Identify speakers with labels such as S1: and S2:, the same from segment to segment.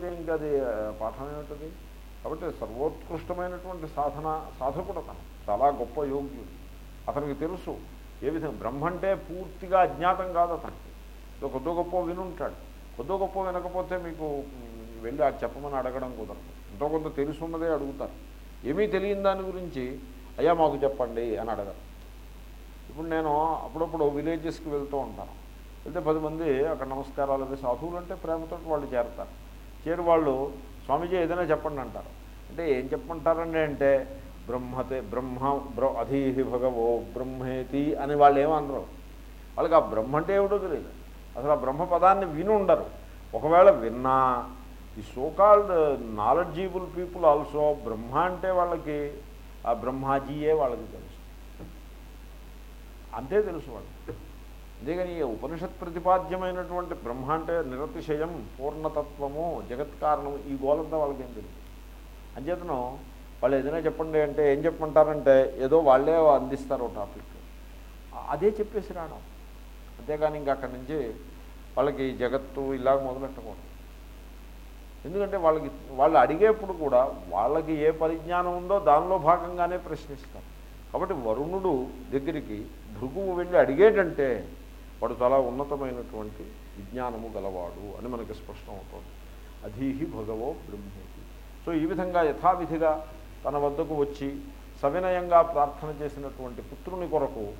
S1: అయితే ఇంకా అది ఆ, పాఠం ఏమిటది? కాబట్టి సర్వోత్కృష్టమైనటువంటి సాధన సాధకుడు అతను. చాలా గొప్ప యోగ్యుడు. అతనికి తెలుసు ఏ విధంగా. బ్రహ్మ అంటే పూర్తిగా అజ్ఞాతం కాదు అతనికి. ఇదో కొద్ది గొప్ప వినుంటాడు. కొద్దో గొప్ప వినకపోతే మీకు వెళ్ళి అది చెప్పమని అడగడం కుదరదు. ఎంతో కొంత తెలుసున్నదే అడుగుతారు. ఏమీ తెలియని దాని గురించి అయ్యా మాకు చెప్పండి అని అడగరు. ఇప్పుడు నేను అప్పుడప్పుడు విలేజెస్కి వెళ్తూ ఉంటాను. వెళ్తే పది మంది అక్కడ నమస్కారాలు అవి సాధువులు అంటే ప్రేమతో వాళ్ళు చేరతారు. చేరి వాళ్ళు స్వామీజీ ఏదైనా చెప్పండి అంటారు. అంటే ఏం చెప్పమంటారండి అంటే బ్రహ్మతే బ్రహ్మ బ్ర అధీహి భగవో బ్రహ్మేతి అని వాళ్ళు ఏమనరు వాళ్ళకి ఆ బ్రహ్మ అంటే ఏమిటో తెలియదు. అసలు ఆ బ్రహ్మ పదాన్ని విని ఉండరు. ఒకవేళ విన్నా ఈ so called knowledgeable people also Brahma అంటే వాళ్ళకి ఆ బ్రహ్మాజీయే వాళ్ళకి తెలుసు. అంతే తెలుసు వాళ్ళు అంతేగాని ఉపనిషత్ ప్రతిపాద్యమైనటువంటి బ్రహ్మ అంటే నిరతిశయం పూర్ణతత్వము జగత్ కారణము ఈ గోలంతా వాళ్ళకేం తెలియదు అంచేతను వాళ్ళు ఏదైనా చెప్పండి అంటే ఏం చెప్పమంటారంటే ఏదో వాళ్ళే అందిస్తారు టాపిక్. అదే చెప్పేసి రావడం. అంతేగాని ఇంకా అక్కడి నుంచి వాళ్ళకి జగత్తు ఇలా మొదలెట్టకూడదు. ఎందుకంటే వాళ్ళకి వాళ్ళు అడిగేప్పుడు కూడా వాళ్ళకి ఏ పరిజ్ఞానం ఉందో దానిలో భాగంగానే ప్రశ్నిస్తారు. కాబట్టి వరుణుడు దగ్గరికి భృగువు వెళ్ళి అడిగేటంటే వాడు చాలా ఉన్నతమైనటువంటి విజ్ఞానము గలవాడు అని మనకి స్పష్టం అవుతుంది. అధీహి భగవో బ్రహ్మేతి. సో ఈ విధంగా యథావిధిగా తన వద్దకు వచ్చి సవినయంగా ప్రార్థన చేసినటువంటి పుత్రుని కొరకు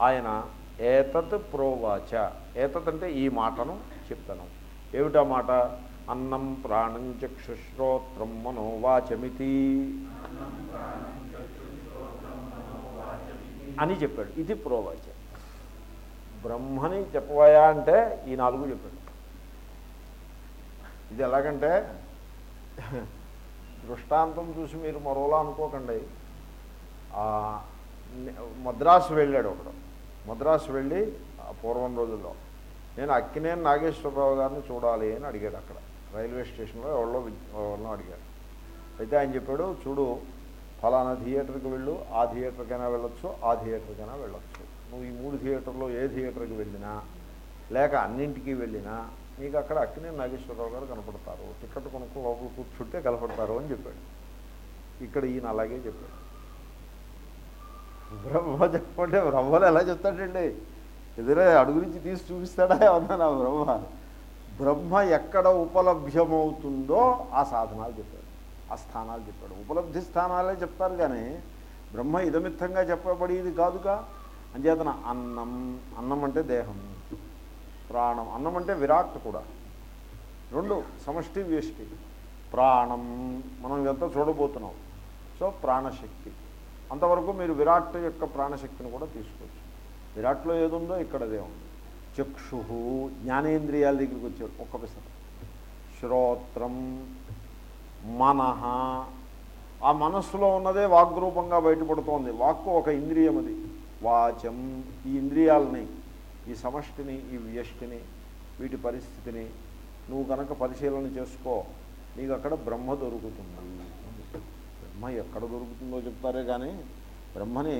S1: ఆయన ఏతత్ ప్రోవాచ. ఏతత్ అంటే ఈ మాటను చెప్తాను. ఏమిటా మాట? అన్నం ప్రాణం చక్షుశ్రోత్రం మనోవాచమితి. అని చెప్పాడు. ఇది ప్రోవాచ. బ్రహ్మని చెప్పవయా అంటే ఈ నాలుగు చెప్పాడు. ఇది ఎలాగంటే దృష్టాంతం చూసి మీరు మరోలా అనుకోకండి. మద్రాసు వెళ్ళాడు ఒకడు. మద్రాసు వెళ్ళి ఆ పూర్వం రోజుల్లో నేను అక్కినేని నాగేశ్వరరావు గారిని చూడాలి అని అడిగాడు అక్కడ. రైల్వే స్టేషన్లో ఎవరో ఎవరినో అడిగాడు. అయితే ఆయన చెప్పాడు చూడు ఫలానా థియేటర్కి వెళ్ళు ఆ థియేటర్కైనా వెళ్ళొచ్చు ఆ థియేటర్కైనా వెళ్ళొచ్చు. నువ్వు ఈ మూడు థియేటర్లో ఏ థియేటర్కి వెళ్ళినా లేక అన్నింటికి వెళ్ళినా నీకు అక్కడ అక్కినే నాగేశ్వరరావు గారు కనపడతారు. టికెట్ కొనుక్కు లోపల కూర్చుంటే కనపడతారు అని చెప్పాడు. ఇక్కడ ఈయన అలాగే చెప్పాడు. బ్రహ్మ చెప్పంటే బ్రహ్మలు ఎలా చెప్తాడండి? ఎదురే అడుగు నుంచి తీసి చూపిస్తాడా ఏమన్నా బ్రహ్మ? బ్రహ్మ ఎక్కడ ఉపలభ్యమవుతుందో ఆ సాధనాలు చెప్పాడు. ఆ స్థానాలు చెప్పాడు. ఉపలబ్ధి స్థానాలే చెప్తారు కానీ బ్రహ్మ ఇదమిత్తంగా చెప్పబడేది కాదుగా? అంచేతన అన్నం అన్నం అంటే దేహం ప్రాణం అన్నం అంటే విరాట్ కూడా. రెండు సమష్టి వ్యష్టి ప్రాణం. మనం ఇదంతా చూడబోతున్నాం. సో ప్రాణశక్తి. అంతవరకు మీరు విరాట్ యొక్క ప్రాణశక్తిని కూడా తీసుకోవచ్చు. విరాట్లో ఏదుందో ఇక్కడ అదే ఉంది. చక్షు జ్ఞానేంద్రియాల దగ్గరికి వచ్చాడు ఒక్క పిసర శ్రోత్రం మనహ. ఆ మనస్సులో ఉన్నదే వాగ్రూపంగా బయటపడుతోంది. వాక్కు ఒక ఇంద్రియం అది. వాచం ఈ ఇంద్రియాలని ఈ సమష్టిని ఈ వ్యష్టిని వీటి పరిస్థితిని నువ్వు కనుక పరిశీలన చేసుకో నీకు అక్కడ బ్రహ్మ దొరుకుతుంది బ్రహ్మ ఎక్కడ దొరుకుతుందో చెప్తారే కానీ బ్రహ్మని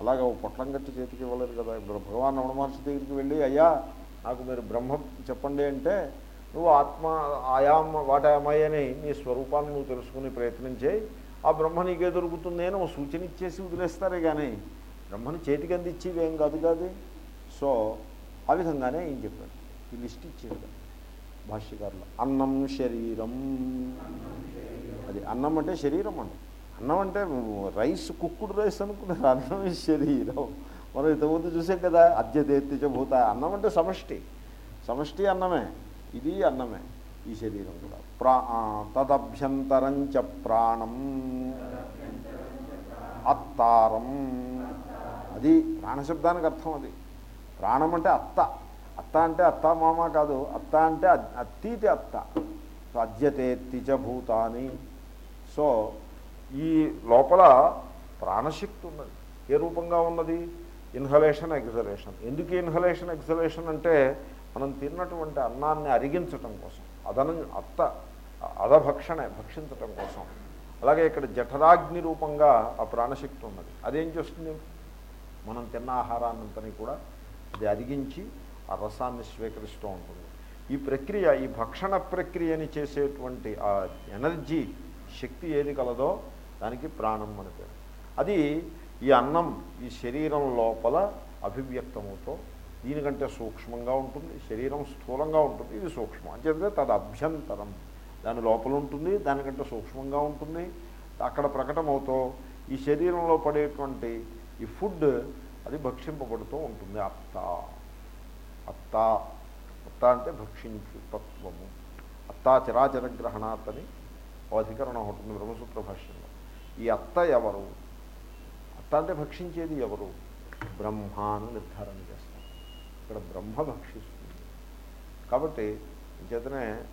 S1: అలాగ ఓ పొట్లం కట్టి చేతికి ఇవ్వలేదు కదా. ఇప్పుడు భగవాన్ రమణ మహర్షి దగ్గరికి వెళ్ళి అయ్యా నాకు మీరు బ్రహ్మ చెప్పండి అంటే నువ్వు ఆత్మ ఆయామ వాటామయ్య అని నీ స్వరూపాన్ని నువ్వు తెలుసుకుని ప్రయత్నం చేయి. ఆ బ్రహ్మ నీకే దొరుకుతుంది అని సూచన ఇచ్చేసి వదిలేస్తారే కానీ బ్రహ్మని చేతికి అందించేవి ఏం కాదు కాదు. సో ఆ విధంగానే ఏం చెప్పాడు? ఈ లిస్ట్ ఇచ్చేది భాష్యకారులు అన్నం శరీరం. అది అన్నం అంటే శరీరం అండి అన్నం అంటే రైస్ కుక్కుడు రైస్ అనుకున్నారు. అన్నం శరీరం. మనం ఇంతకుముందు చూసాం కదా అద్యతేత్తిచ భూత. అన్నం అంటే సమష్టి. సమష్టి అన్నమే. ఇది అన్నమే. ఈ శరీరం కూడా. ప్రా తదభ్యంతరం చ ప్రాణం. అత్తారం. అది ప్రాణశబ్దానికి అర్థం అది. ప్రాణం అంటే అత్త. అత్త అంటే అత్త మామ కాదు. అత్త అంటే అత్తీతి అత్త. సో అద్యతే తిజభూతాని సో ఈ లోపల ప్రాణశక్తి ఉన్నది ఏ రూపంగా ఉన్నది? Inhalation exhalation. ఎందుకు ఇన్హలేషన్ ఎగ్జలేషన్ అంటే మనం తిన్నటువంటి అన్నాన్ని అరిగించటం కోసం. అదన అత్త అధభక్షణ భక్షించటం కోసం. అలాగే ఇక్కడ జఠరాగ్ని రూపంగా ఆ ప్రాణశక్తి ఉన్నది అదేం చేస్తుంది? మనం తిన్న ఆహారాన్నంతని కూడా అది అరిగించి ఆ రసాన్ని స్వీకరిస్తూ ఉంటుంది. ఈ ప్రక్రియ ఈ భక్షణ ప్రక్రియని చేసేటువంటి ఆ ఎనర్జీ శక్తి ఏది కలదో దానికి ప్రాణం అని పేరు. అది ఈ అన్నం ఈ శరీరం లోపల అభివ్యక్తమవుతో దీనికంటే సూక్ష్మంగా ఉంటుంది శరీరం స్థూలంగా ఉంటుంది ఇది సూక్ష్మం. అంచేతే తది అభ్యంతరం. దాని లోపల ఉంటుంది దానికంటే సూక్ష్మంగా ఉంటుంది అక్కడ ప్రకటమవుతూ ఈ శరీరంలో పడేటువంటి ఈ ఫుడ్ అది భక్షింపబడుతూ ఉంటుంది. అత్త. అత్త. అత్త అంటే భక్షించు తత్వము. అత్తా చరాచర గ్రహణాత్ అని ఓ అధికరణం ఉంటుంది బ్రహ్మసూత్ర భాష్యంలో. ఈ అత్త ఎవరు? అత్త అంటే భక్షించేది ఎవరు? బ్రహ్మాను నిర్ధారణ చేస్తాం ఇక్కడ బ్రహ్మ భక్షిస్తుంది. కాబట్టి చేతనే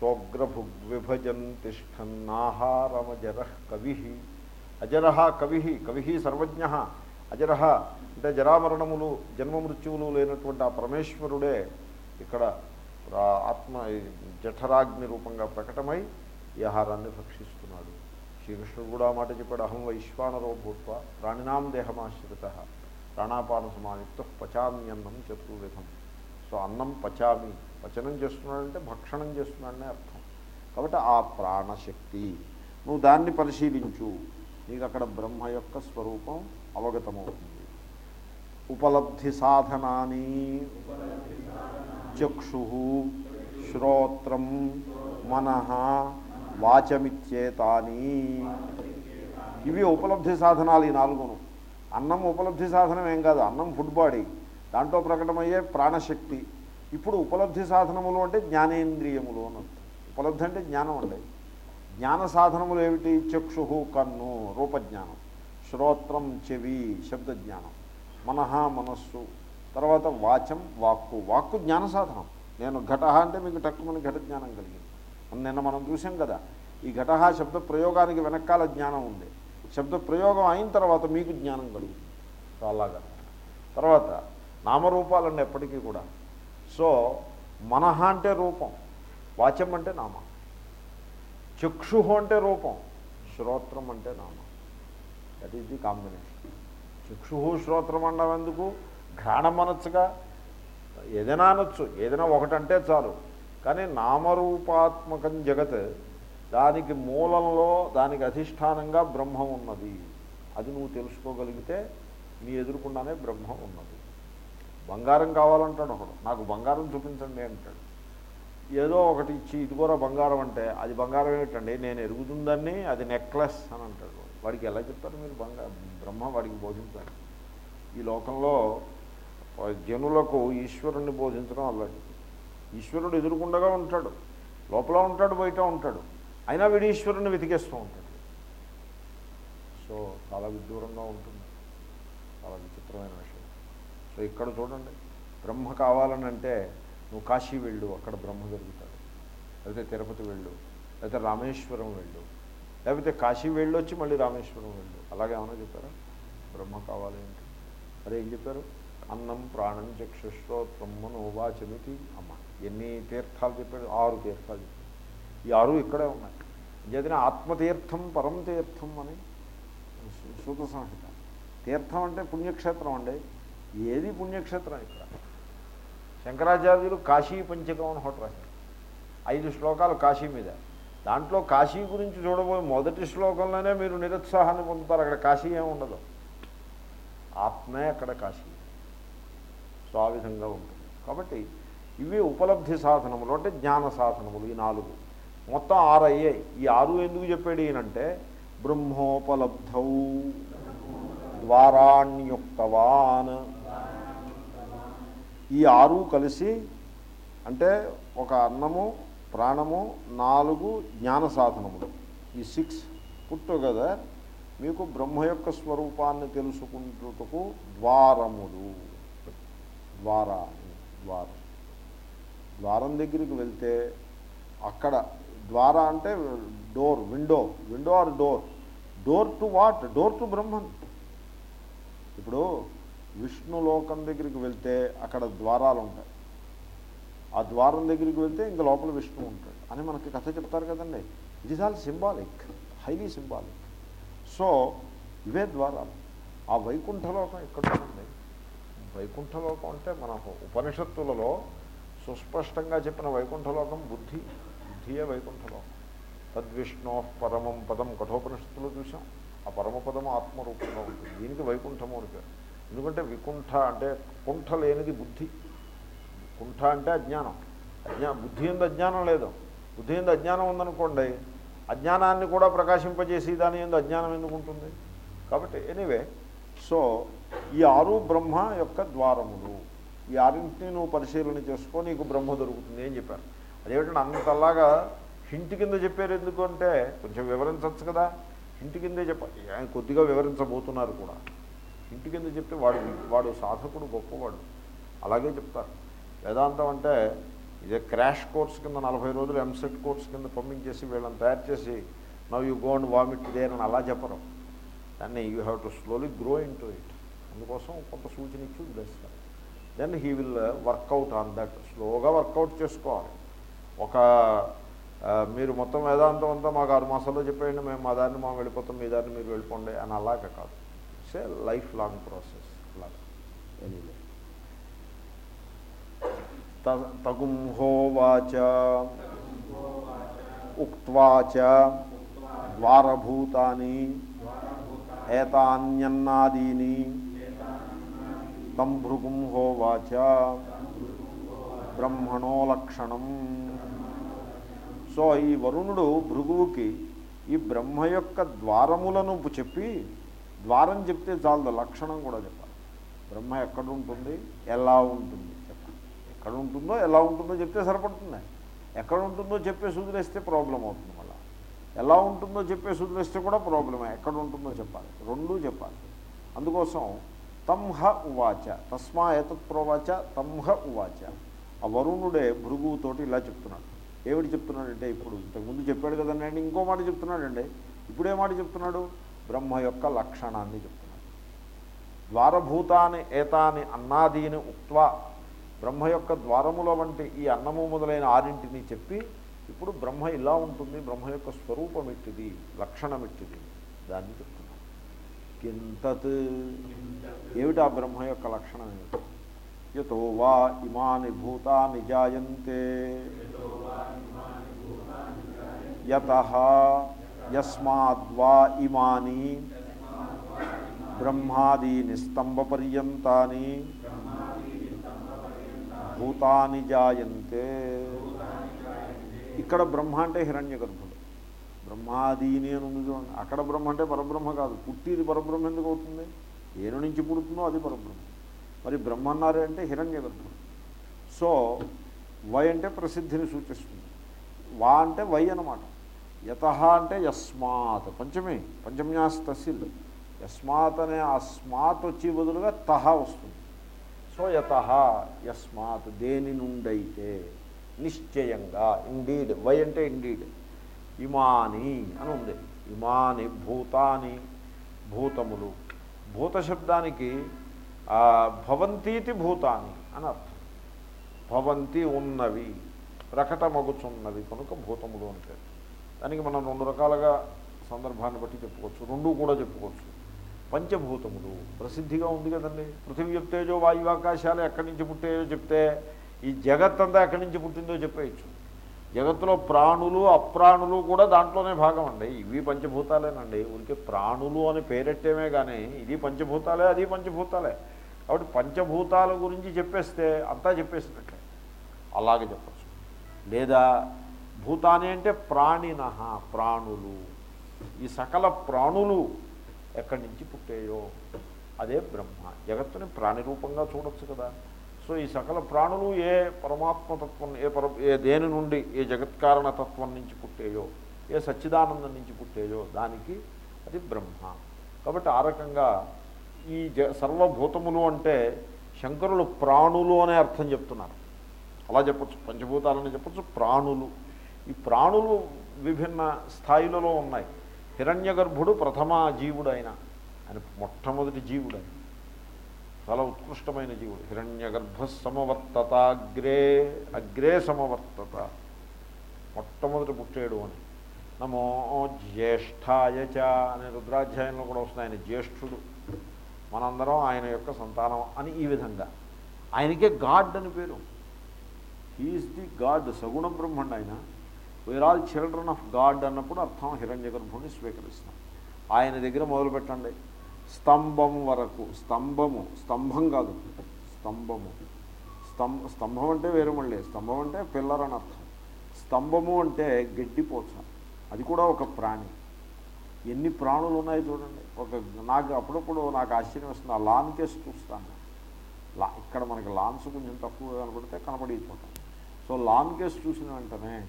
S1: సోగ్రభుగ్విభజన్ తిష్టన్నాహారమజర కవి. అజర కవి. కవి సర్వజ్ఞ. అజరహ అంటే జరామరణములు జన్మమృత్యువులు లేనటువంటి ఆ పరమేశ్వరుడే ఇక్కడ ఆత్మ జఠరాగ్ని రూపంగా ప్రకటమై ఈ ఆహారాన్ని భక్షిస్తున్నాడు. శ్రీకృష్ణుడు కూడా మాట చెప్పాడు అహం వైశ్వానరో భూత్వ ప్రాణినాం దేహమాశ్రిత ప్రాణాపాన సమాయుక్త పచామ్యన్నం చతుర్విధం. సో అన్నం పచామి పచనం చేస్తున్నాడంటే భక్షణం చేస్తున్నాడనే అర్థం. కాబట్టి ఆ ప్రాణశక్తి నువ్వు దాన్ని పరిశీలించు నీకు అక్కడ బ్రహ్మ యొక్క స్వరూపం అవగతమవుతుంది ఉపలబ్ధి సాధనాన్ని చక్షు శ్రోత్రం మన వాచమిచ్చేతాని. ఇవి ఉపలబ్ధి సాధనాలు ఈ నాలుగును. అన్నం ఉపలబ్ధి సాధనం ఏం కాదు అన్నం ఫుడ్ బాడీ. దాంట్లో ప్రకటమయ్యే ప్రాణశక్తి. ఇప్పుడు ఉపలబ్ధి సాధనములు అంటే జ్ఞానేంద్రియములు అని ఉపలబ్ధి అంటే జ్ఞానం అండి. జ్ఞాన సాధనములు ఏమిటి? చక్షు కన్ను రూపజ్ఞానం. శ్రోత్రం చెవి శబ్దజ్ఞానం. మనహ మనస్సు. తర్వాత వాచం వాక్కు. వాక్కు జ్ఞాన సాధనం. నేను ఘట అంటే మీకు తక్కువని ఘట జ్ఞానం కలిగింది. నిన్న మనం చూసాం కదా ఈ ఘట శబ్ద ప్రయోగానికి వెనకాల జ్ఞానం ఉంది. శబ్ద ప్రయోగం అయిన తర్వాత మీకు జ్ఞానం కలుగుతుంది. సో అలాగా. తర్వాత నామరూపాలండి ఎప్పటికీ కూడా. సో మనహ అంటే రూపం వాచం అంటే నామ చక్షు అంటే రూపం శ్రోత్రం అంటే నామ. That is the combination Chakshu శ్రోత్రం ఎందుకు? ఘ్రాణం అనొచ్చుగా ఏదైనా అనొచ్చు. ఏదైనా ఒకటంటే చాలు. కానీ నామరూపాత్మకం జగత్ దానికి మూలంలో దానికి అధిష్టానంగా బ్రహ్మం ఉన్నది. అది నువ్వు తెలుసుకోగలిగితే నీ ఎదురుకుండానే బ్రహ్మం ఉన్నది. బంగారం కావాలంటాడు ఒకడు. నాకు బంగారం చూపించండి అంటాడు. ఏదో ఒకటి ఇచ్చి ఇది కూడా బంగారం అంటే అది బంగారం ఏమిటండి? నేను ఎరుగుతుందని అది నెక్లెస్ అని అంటాడు. వాడికి ఎలా చెప్తారు మీరు బంగా? బ్రహ్మ వాడికి బోధించాలి. ఈ లోకంలో జనులకు ఈశ్వరుణ్ణి బోధించడం అల్లది ఈశ్వరుడు ఎదురుకుండగా ఉంటాడు. లోపల ఉంటాడు బయట ఉంటాడు. అయినా వీడు ఈశ్వరుణ్ణి వెతికేస్తూ ఉంటాడు. సో చాలా విదూరంగా ఉంటుంది. చాలా విచిత్రమైన విషయం. సో ఇక్కడ చూడండి. బ్రహ్మ కావాలని అంటే నువ్వు కాశీ వెళ్ళు అక్కడ బ్రహ్మ దొరుకుతాడు. లేకపోతే తిరుపతి వెళ్ళు లేకపోతే రామేశ్వరం వెళ్ళు. లేకపోతే కాశీ వెళ్ళొచ్చి మళ్ళీ రామేశ్వరం వెళ్ళు. అలాగేమన్నా చెప్పారా? బ్రహ్మ కావాలి అంటే. అదే ఏం చెప్పారు? అన్నం ప్రాణం చక్షుశ్రోత్రం మనోవాచమితి అమ్మ. ఎన్ని తీర్థాలు చెప్పాడు? ఆరు తీర్థాలు చెప్పాడు. ఈ ఆరు ఇక్కడే ఉన్నాయి. చేతనే ఆత్మతీర్థం పరం తీర్థం అని సూత సంహిత. తీర్థం అంటే పుణ్యక్షేత్రం అండి. ఏది పుణ్యక్షేత్రం ఇక్కడ? శంకరాచార్యులు కాశీ పంచకం అని హోటల్ రాశారు. ఐదు శ్లోకాలు కాశీ మీద. దాంట్లో కాశీ గురించి చూడబోయే మొదటి శ్లోకంలోనే మీరు నిరుత్సాహాన్ని పొందుతారు. అక్కడ కాశీ ఏమి ఉండదు. ఆత్మే అక్కడ కాశీ. సో ఆ విధంగా ఉంటుంది. కాబట్టి ఇవి ఉపలబ్ధి సాధనములు అంటే జ్ఞాన సాధనములు ఈ నాలుగు. మొత్తం ఆరు అయ్యాయి. ఈ ఆరు ఎందుకు చెప్పాడు ఈయనంటే బ్రహ్మోపలబ్ధౌ ద్వారాణ్యుక్తవాన్ ఈ ఆరు కలిసి అంటే ఒక అన్నము ప్రాణము నాలుగు జ్ఞాన సాధనములు. ఈ సిక్స్ పుట్టుగదర్ మీకు బ్రహ్మ యొక్క స్వరూపాన్ని తెలుసుకుంటుటకు ద్వారములు. ద్వారా ద్వారం. ద్వారం దగ్గరికి వెళ్తే అక్కడ ద్వారా అంటే door window window or door door to what door to Brahman ఇప్పుడు విష్ణు లోకం దగ్గరికి వెళ్తే అక్కడ ద్వారాలు ఉంటాయి. ఆ ద్వారం దగ్గరికి వెళ్తే ఇంకా లోపల విష్ణు ఉంటాడు అని మనకి కథ చెప్తారు కదండి. It is all symbolic highly symbolic so ఇవే ద్వారాలు. ఆ వైకుంఠలోకం ఎక్కడ ఉంది. వైకుంఠలోకం అంటే మన ఉపనిషత్తులలో సుస్పష్టంగా చెప్పిన వైకుంఠలోకం బుద్ధి బుద్ధియే వైకుంఠలోకం. తద్విష్ణో పరమం పదం కఠోపనిషత్తులో చూసాం. ఆ పరమపదం ఆత్మరూపంగా ఉంటుంది. దీనికి వైకుంఠము అని పేరు. ఎందుకంటే వికుంఠ అంటే కుంఠ లేనిది బుద్ధి. కుంఠ అంటే అజ్ఞానం. అజ్ఞా బుద్ధి ఎందు అజ్ఞానం లేదు. బుద్ధి ఎందు అజ్ఞానం ఉందనుకోండి అజ్ఞానాన్ని కూడా ప్రకాశింపజేసి దాని ఎందు అజ్ఞానం ఎందుకు ఉంటుంది? కాబట్టి ఎనీవే సో ఈ ఆరు బ్రహ్మ యొక్క ద్వారములు ఈ ఆరింటిని నువ్వు పరిశీలన చేసుకో నీకు బ్రహ్మ దొరుకుతుంది అని చెప్పారు. అదేమిటంటే అంతలాగా హింటి కింద చెప్పారు ఎందుకు అంటే కొంచెం వివరించవచ్చు కదా. ఇంటి కిందే చెప్పాలి ఆయన కొద్దిగా వివరించబోతున్నారు కూడా. ఇంటి కింద చెప్తే వాడు వాడు సాధకుడు గొప్పవాడు. అలాగే చెప్తారు. వేదాంతం అంటే ఇదే క్రాష్ కోర్స్ కింద నలభై రోజులు ఎంసెట్ కోర్స్ కింద పంపించేసి వీళ్ళని తయారు చేసి now you go and vomit there అని అలా చెప్పరు. దాన్ని you have to slowly grow into it అందుకోసం కొంత సూచన ఇచ్చి వదిలేస్తారు. Then he will work out on that స్లోగా వర్కౌట్ చేసుకోవాలి. ఒక uh, మీరు మొత్తం వేదాంతం అంతా మాకు ఆరు మాసాల్లో చెప్పేయండి మేము మా దాన్ని మేము వెళ్ళిపోతాం మీ దారిని మీరు వెళ్ళిపోండి అని అలాగే కాదు. సే లైఫ్ లాంగ్ ప్రాసెస్ అలాగే ఎనీవే తగుంహోవాచ ఉక్వాచ ద్వారభూతాని ఏతాన్యన్నాదీని తం బ్రహ్మణో లక్షణం సో ఈ వరుణుడు భృగువుకి ఈ బ్రహ్మ యొక్క ద్వారములను చెప్పి ద్వారం చెప్తే చాలదు లక్షణం కూడా చెప్పాలి. బ్రహ్మ ఎక్కడ ఉంటుంది ఎలా ఉంటుంది? ఎక్కడ ఉంటుందో ఎలా ఉంటుందో చెప్తే సరిపడుతుంది? ఎక్కడ ఉంటుందో చెప్పేసి వదిలేస్తే ప్రాబ్లం అవుతుంది మళ్ళీ. ఎలా ఉంటుందో చెప్పేసి వదిలేస్తే కూడా ప్రాబ్లమే ఎక్కడ ఉంటుందో చెప్పాలి. రెండూ చెప్పాలి. అందుకోసం తంహ ఉవాచ. తస్మా ఏతత్ ప్రోవాచ తంహ ఉవాచ. ఆ వరుణుడే భృగువుతోటి ఇలా చెప్తున్నాడు. ఏమిటి చెప్తున్నాడంటే ఇప్పుడు ఇంతకుముందు చెప్పాడు కదండి ఇంకో మాట చెప్తున్నాడండి. ఇప్పుడే మాట చెప్తున్నాడు? బ్రహ్మ యొక్క లక్షణాన్ని చెప్తున్నాడు. ద్వారభూతాన్ని ఏతాని అన్నాదీని ఉక్వా బ్రహ్మ యొక్క ద్వారముల వంటి ఈ అన్నము మొదలైన ఆరింటిని చెప్పి ఇప్పుడు బ్రహ్మ ఇలా ఉంటుంది బ్రహ్మ యొక్క స్వరూపం ఎట్టిది లక్షణం ఎట్టిది దాన్ని చెప్తున్నాం. కింతత్. ఏమిటి ఆ బ్రహ్మ యొక్క లక్షణం ఏమిటి? యతో వా ఇమాని భూతాని జాయంతే. యత యస్మాద్వా ఇమాని బ్రహ్మాదీని స్తంభపర్యంతాని భూతాని జాయంతే. ఇక్కడ బ్రహ్మ అంటే హిరణ్య గర్భుడు. బ్రహ్మాదీని అని ఉంది చూడండి. అక్కడ బ్రహ్మ అంటే పరబ్రహ్మ కాదు. పుట్టిది పరబ్రహ్మ ఎందుకు అవుతుంది? ఏను నుంచి పుడుతుందో అది పరబ్రహ్మ. మరి బ్రహ్మ అన్నారు అంటే హిరణ్య గర్భుడు. సో వై అంటే ప్రసిద్ధిని సూచిస్తుంది. వా అంటే వై అన్నమాట. యత అంటే యస్మాత్. పంచమి. పంచమ్యాస్తసిల్ యస్మాత్ అనే అస్మాత్ వచ్చి బదులుగా తహ వస్తుంది. సోయత యస్మాత్ దేని నుండైతే? నిశ్చయంగా ఇండీడ్ వై అంటే ఇండీడ్ ఇమాని అని ఉంది. ఇమాని భూతాని భూతములు. భూత శబ్దానికి భవంతీతి భూతాని అని అర్థం. భవంతి ఉన్నవి ప్రకటమగుచున్నవి కనుక భూతములు అంటే. దానికి మనం రెండు రకాలుగా సందర్భాన్ని బట్టి చెప్పుకోవచ్చు. రెండు కూడా చెప్పుకోవచ్చు. పంచభూతములు. ప్రసిద్ధిగా ఉంది కదండి. పృథివీ తేజో వాయువాకాశాలు ఎక్కడి నుంచి పుట్టాయో చెప్తే ఈ జగత్తంతా ఎక్కడి నుంచి పుట్టిందో చెప్పేయచ్చు. జగత్తులో ప్రాణులు అప్రాణులు కూడా దాంట్లోనే భాగం అండి. ఇవి పంచభూతాలేనండి. ఊరికే ప్రాణులు అని పేరెట్టేమే కానీ ఇది పంచభూతాలే అది పంచభూతాలే. కాబట్టి పంచభూతాల గురించి చెప్పేస్తే అంతా చెప్పేసినట్లే. అలాగే చెప్పచ్చు. లేదా భూతాని అంటే ప్రాణిన ప్రాణులు. ఈ సకల ప్రాణులు ఎక్కడి నుంచి పుట్టేయో అదే బ్రహ్మ. జగత్తుని ప్రాణిరూపంగా చూడొచ్చు కదా. సో ఈ సకల ప్రాణులు ఏ పరమాత్మతత్వం ఏ పర ఏ దేని నుండి ఏ జగత్కారణతత్వం నుంచి పుట్టేయో ఏ సచ్చిదానందం నుంచి పుట్టేయో దానికి అది బ్రహ్మ. కాబట్టి ఆ రకంగా ఈ జ సర్వభూతములు అంటే శంకరులు ప్రాణులు అనే అర్థం చెప్తున్నారు. అలా చెప్పచ్చు. పంచభూతాలని చెప్పచ్చు. ప్రాణులు. ఈ ప్రాణులు విభిన్న స్థాయిలలో ఉన్నాయి. హిరణ్య గర్భుడు ప్రథమ జీవుడు ఆయన ఆయన మొట్టమొదటి జీవుడు ఆయన. చాలా ఉత్కృష్టమైన జీవుడు. హిరణ్య గర్భ సమవర్తత అగ్రే అగ్రే సమవర్తత. మొట్టమొదటి పుట్టాడు అని. నమో జ్యేష్ఠాయ చ అనే రుద్రాధ్యాయంలో కూడా వస్తుంది ఆయన జ్యేష్ఠుడు. మనందరం ఆయన యొక్క సంతానం అని ఈ విధంగా. ఆయనకే గాడ్ అని పేరు. హీఈస్ ది గాడ్ సగుణ బ్రహ్మండ ఆయన. We are all children of God అన్నప్పుడు అర్థం హిరణ్య గర్భుని స్వీకరిస్తాం. ఆయన దగ్గర మొదలు పెట్టండి. స్తంభం వరకు స్తంభము స్తంభం కాదు స్తంభము. స్తంభ స్తంభం అంటే వేరే మళ్ళీ. స్తంభం అంటే పిల్లర్ అని అర్థం. స్తంభము అంటే గడ్డిపోచ అది కూడా ఒక ప్రాణి. ఎన్ని ప్రాణులు ఉన్నాయి చూడండి. ఒక నాకు అప్పుడప్పుడు నాకు ఆశ్చర్యం వస్తుంది. ఆ లాన్ కేసు చూస్తాను. లా ఇక్కడ మనకి లాన్స్ కొంచెం తక్కువ కనపడితే కనపడిపోతాం సో లాన్ కేసు చూసిన వెంటనే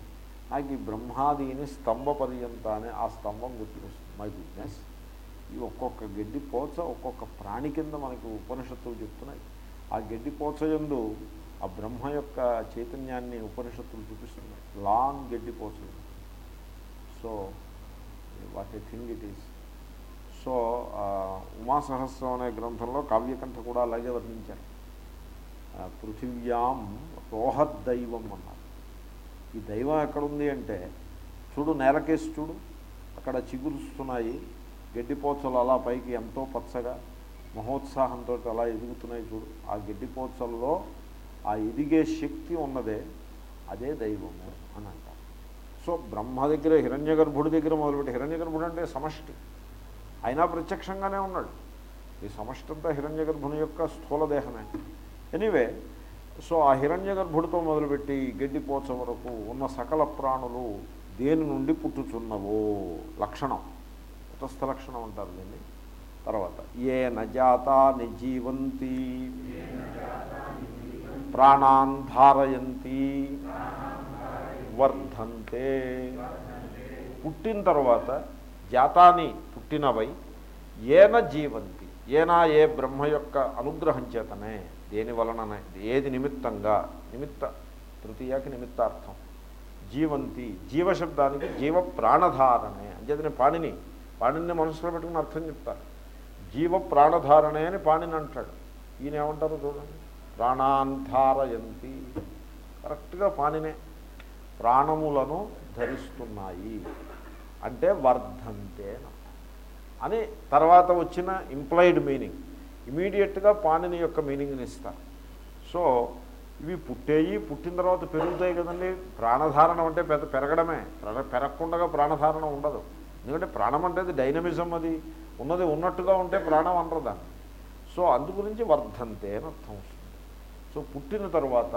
S1: నాకు ఈ బ్రహ్మాదిని స్తంభ పర్యంత అనే ఆ స్తంభం గుర్తుకొస్తుంది మై బిజినెస్ ఈ ఒక్కొక్క గడ్డి పోచ ఒక్కొక్క ప్రాణి కింద మనకు ఉపనిషత్తులు చెప్తున్నాయి ఆ గడ్డి పోచ ఆ బ్రహ్మ యొక్క చైతన్యాన్ని ఉపనిషత్తులు చూపిస్తున్నాయి లాంగ్ గడ్డి పోచ so what a thing it is so Uma Sahasram అనే గ్రంథంలో కావ్యకంఠ కూడా అలాగే వర్ణించారు పృథివ్యాం రోహద్దైవం అన్నారు ఈ దైవం ఎక్కడుంది అంటే చూడు నేలకేసి చూడు అక్కడ చిగురుస్తున్నాయి గడ్డిపోచలు అలా పైకి ఎంతో పచ్చగా మహోత్సాహంతో అలా ఎదుగుతున్నాయి చూడు. ఆ గడ్డిపోచల్లో ఆ ఎదిగే శక్తి ఉన్నదే అదే దైవము అని అంటారు. సో బ్రహ్మ దగ్గర హిరణ్య గర్భుడి దగ్గర మొదలుపెట్టి హిరణ్య గర్భుడు అంటే సమష్టి. అయినా ప్రత్యక్షంగానే ఉన్నాడు. ఈ సమష్టి అంతా హిరణ్య గర్భుని యొక్క స్థూల దేహమే. ఎనీవే సో ఆ హిరణ్య గర్భుడితో మొదలుపెట్టి గడ్డిపోచ వరకు ఉన్న సకల ప్రాణులు దేని నుండి పుట్టుచున్నవో లక్షణం తటస్థ లక్షణం అంటారు దీన్ని. తర్వాత ఏ నజాత నిజీవంతి ప్రాణాన్ ధారయంతి వర్ధంతే. పుట్టిన తర్వాత జాతాని పుట్టినవై ఏన జీవంతి ఏనా ఏ బ్రహ్మ యొక్క అనుగ్రహం చేతనే దేని వలననే? ఏది నిమిత్తంగా? నిమిత్త తృతీయకి నిమిత్తార్థం. జీవంతి జీవశబ్దానికి జీవ ప్రాణధారణే అంచేతనే పాణిని పాణిని మనసులో పెట్టుకుని అర్థం చెప్తారు. జీవ ప్రాణధారణే అని పాణిని అంటాడు. ఈయన ఏమంటారు చూడండి? ప్రాణాంధారయంతి. కరెక్ట్గా పాణినే. ప్రాణములను ధరిస్తున్నాయి. అంటే వర్ధంతే అని తర్వాత వచ్చిన ఇంప్లాయిడ్ మీనింగ్. ఇమీడియట్గా పాణిని యొక్క మీనింగ్ని ఇస్తారు. సో ఇవి పుట్టేయి పుట్టిన తర్వాత పెరుగుతాయి కదండి. ప్రాణధారణ అంటే పెద్ద పెరగడమే. పెరగకుండా ప్రాణధారణ ఉండదు. ఎందుకంటే ప్రాణం అంటే డైనమిజం అది. ఉన్నది ఉన్నట్టుగా ఉంటే ప్రాణం అనరు దాన్ని సో అందుగురించి వర్ధంతే అని అర్థం వస్తుంది. సో పుట్టిన తర్వాత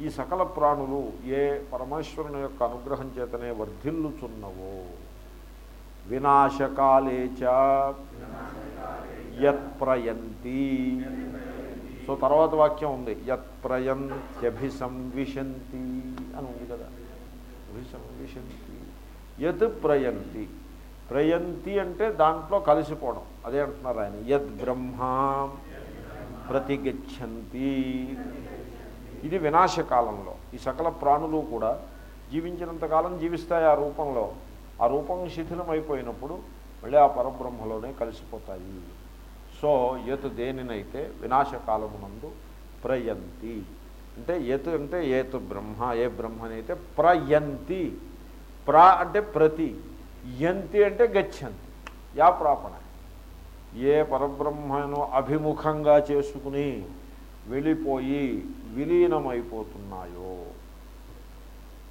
S1: ఈ సకల ప్రాణులు ఏ పరమేశ్వరుని యొక్క అనుగ్రహం చేతనే వర్ధిల్లుచున్నవో? వినాశకాలే యత్ యత్ప్రయంతి సో తర్వాత వాక్యం ఉంది యత్ప్రయంత్యభిసంవిశంతి అని ఉంది కదా. అభిసంవిశంతి. యత్ ప్రయంతి. ప్రయంతి అంటే దాంట్లో కలిసిపోవడం అదే అంటున్నారు ఆయన. యద్ బ్రహ్మ ప్రతిగచ్చంతి. ఇది వినాశకాలంలో ఈ సకల ప్రాణులు కూడా జీవించినంతకాలం జీవిస్తాయి ఆ రూపంలో. ఆ రూపం శిథిలం అయిపోయినప్పుడు మళ్ళీ ఆ పరబ్రహ్మలోనే కలిసిపోతాయి. సో ఎత్ దేనినైతే వినాశకాలమునందు ప్రయంతి. అంటే ఎత్ అంటే ఏత్ బ్రహ్మ ఏ బ్రహ్మనైతే ప్రయంతి. ప్ర అంటే ప్రతి యంతి అంటే గచ్చంతి. యా ప్రాపణ. ఏ పరబ్రహ్మను అభిముఖంగా చేసుకుని వెళ్ళిపోయి విలీనమైపోతున్నాయో.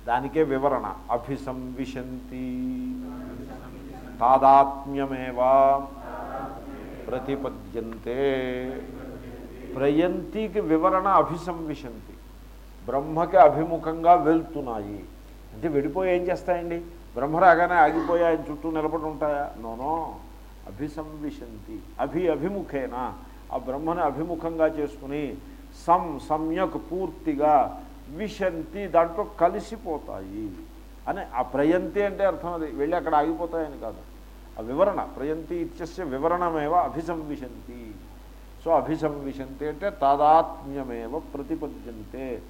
S1: దానికే వివరణ. అభిసంవిశంతి. తాదాత్మ్యమేవా. ప్రతిపద్యంతే. ప్రయంతికి వివరణ అభిసంవిశంతి. బ్రహ్మకి అభిముఖంగా వెళ్తున్నాయి. అంటే వెళ్ళిపోయి ఏం చేస్తాయండి? బ్రహ్మ రాగానే ఆగిపోయి ఆయన చుట్టూ నిలబడి ఉంటాయా? నోనో అభిసంవిశంతి. అభి అభిముఖేన? ఆ బ్రహ్మని అభిముఖంగా చేసుకుని సం సమ్యక్ పూర్తిగా విశంతి దాంట్లో కలిసిపోతాయి. అని ఆ ప్రయంతి అంటే అర్థం అది. వెళ్ళి అక్కడ ఆగిపోతాయని కాదు. ఆ వివరణ ప్రయంతి ఇత్యస్య వివరణమేవ అభిసంవిశంతి. సో అభిసంవిశంతి అంటే తదాత్మ్యమేవ ప్రతిపద్యంతే.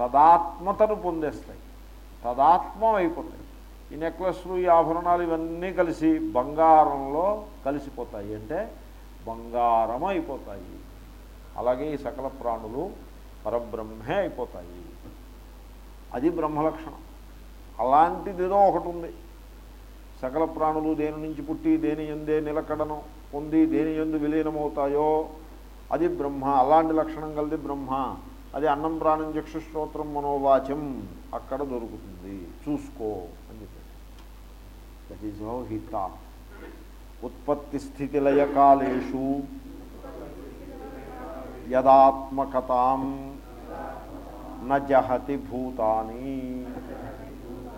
S1: తదాత్మతను పొందేస్తాయి. తదాత్మం అయిపోతాయి ఈ నెక్లెస్లు ఈ ఆభరణాలు ఇవన్నీ కలిసి బంగారంలో కలిసిపోతాయి. అంటే బంగారం అయిపోతాయి అలాగే ఈ సకల ప్రాణులు పరబ్రహ్మే అయిపోతాయి. అది బ్రహ్మలక్షణం. అలాంటిదిదో ఒకటి ఉంది. సకల ప్రాణులు దేని నుంచి పుట్టి దేని ఎందే నిలకడను పొంది దేని ఎందు విలీనమవుతాయో అది బ్రహ్మ. అలాంటి లక్షణం కలిది బ్రహ్మ. అది అన్నం ప్రాణం చక్షు శ్రోత్రం మనోవాచం. అక్కడ దొరుకుతుంది. చూసుకో అని చెప్పాడు. That is how he thought ఉత్పత్తి స్థితి లయకాలేషు యదాత్మకతాం నజహతి భూతాని.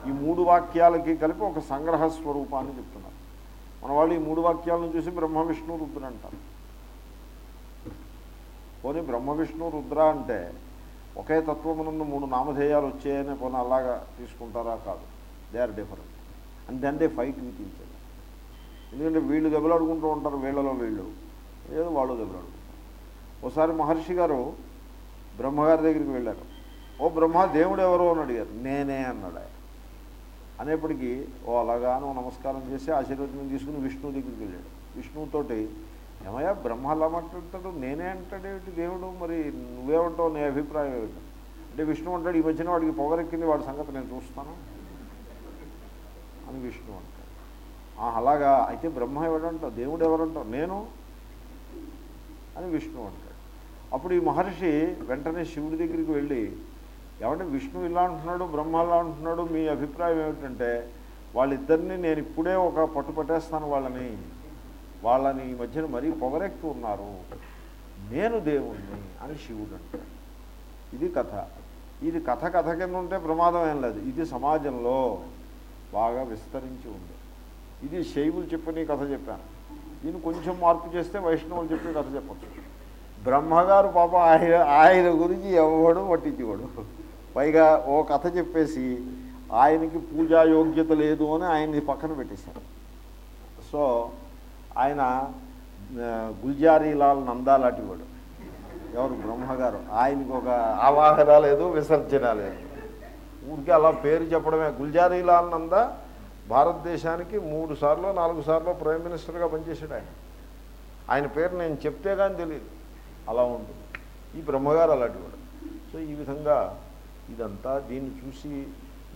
S1: ఈ మూడు వాక్యాలకి కలిపి ఒక సంగ్రహ స్వరూపాన్ని చెప్తున్నారు. మన వాళ్ళు ఈ మూడు వాక్యాలను చూసి బ్రహ్మ విష్ణు రుద్ర అంటారు. పోనీ బ్రహ్మ విష్ణు రుద్ర అంటే ఒకే తత్వమునందు మూడు నామధేయాలు వచ్చాయని పోనీ అలాగా తీసుకుంటారా? కాదు. They are different and then they fight with each ఎందుకంటే వీళ్ళు దెబ్బలాడుకుంటూ ఉంటారు వీళ్ళలో వీళ్ళు. ఏదో వాళ్ళు దెబ్బలాడుకుంటారు ఒకసారి మహర్షి గారు బ్రహ్మగారి దగ్గరికి వెళ్ళారు. ఓ బ్రహ్మ దేవుడు ఎవరు? అని అడిగారు. నేనే అన్నాడు ఆయన. అనేప్పటికీ ఓ అలాగానో నమస్కారం చేసి ఆశీర్వచనం తీసుకుని విష్ణువు దగ్గరికి వెళ్ళాడు. విష్ణువుతోటి ఏమయ్యా బ్రహ్మ అలా మాట్లాడతాడు నేనే అంటాడేమిటి దేవుడు? మరి నువ్వేమంటావు నీ అభిప్రాయం ఏమిటి? అంటే విష్ణు అంటాడు ఈ మధ్యన వాడికి పొగరెక్కింది వాడి సంగతి నేను చూస్తాను అని విష్ణు అంటాడు. అలాగా అయితే బ్రహ్మ ఎవడంటావు? దేవుడు ఎవరంటావు? నేను? అని విష్ణు అంటాడు. అప్పుడు ఈ మహర్షి వెంటనే శివుడి దగ్గరికి వెళ్ళి ఏమంటే విష్ణు ఇలా అంటున్నాడు బ్రహ్మ ఇలా అంటున్నాడు మీ అభిప్రాయం ఏమిటంటే వాళ్ళిద్దరిని నేను ఇప్పుడే ఒక పట్టు పట్టేస్తాను వాళ్ళని. వాళ్ళని ఈ మధ్యన మరీ పొగరెక్కి ఉన్నారు నేను దేవుణ్ణి అని శివుడు అంటాడు. ఇది కథ. ఇది కథ కథ కింద ఉంటే ప్రమాదం ఏం లేదు. ఇది సమాజంలో బాగా విస్తరించి ఉంది. ఇది శైవులు చెప్పని కథ చెప్పాను. దీన్ని కొంచెం మార్పు చేస్తే వైష్ణవులు చెప్పే కథ చెప్పచ్చు. బ్రహ్మగారు పాప ఆయన ఆయన గురించి ఎవడు పట్టించుకోడు. పైగా ఓ కథ చెప్పేసి ఆయనకి పూజా యోగ్యత లేదు అని ఆయన్ని పక్కన పెట్టేశారు. సో ఆయన గుల్జారీలాల్ నందా లాంటి వాడు. ఎవరు? బ్రహ్మగారు. ఆయనకి ఒక ఆవాహన లేదు విసర్జన లేదు. ఊరికి అలా పేరు చెప్పడమే. గుల్జారీలాల్ నందా భారతదేశానికి మూడు సార్లు నాలుగు సార్లు ప్రైమ్ మినిస్టర్గా పనిచేశాడు ఆయన. ఆయన పేరు నేను చెప్తే కానీ తెలియదు అలా ఉంటుంది. ఈ బ్రహ్మగారు అలాంటి వాడు. సో ఈ విధంగా ఇదంతా దీన్ని చూసి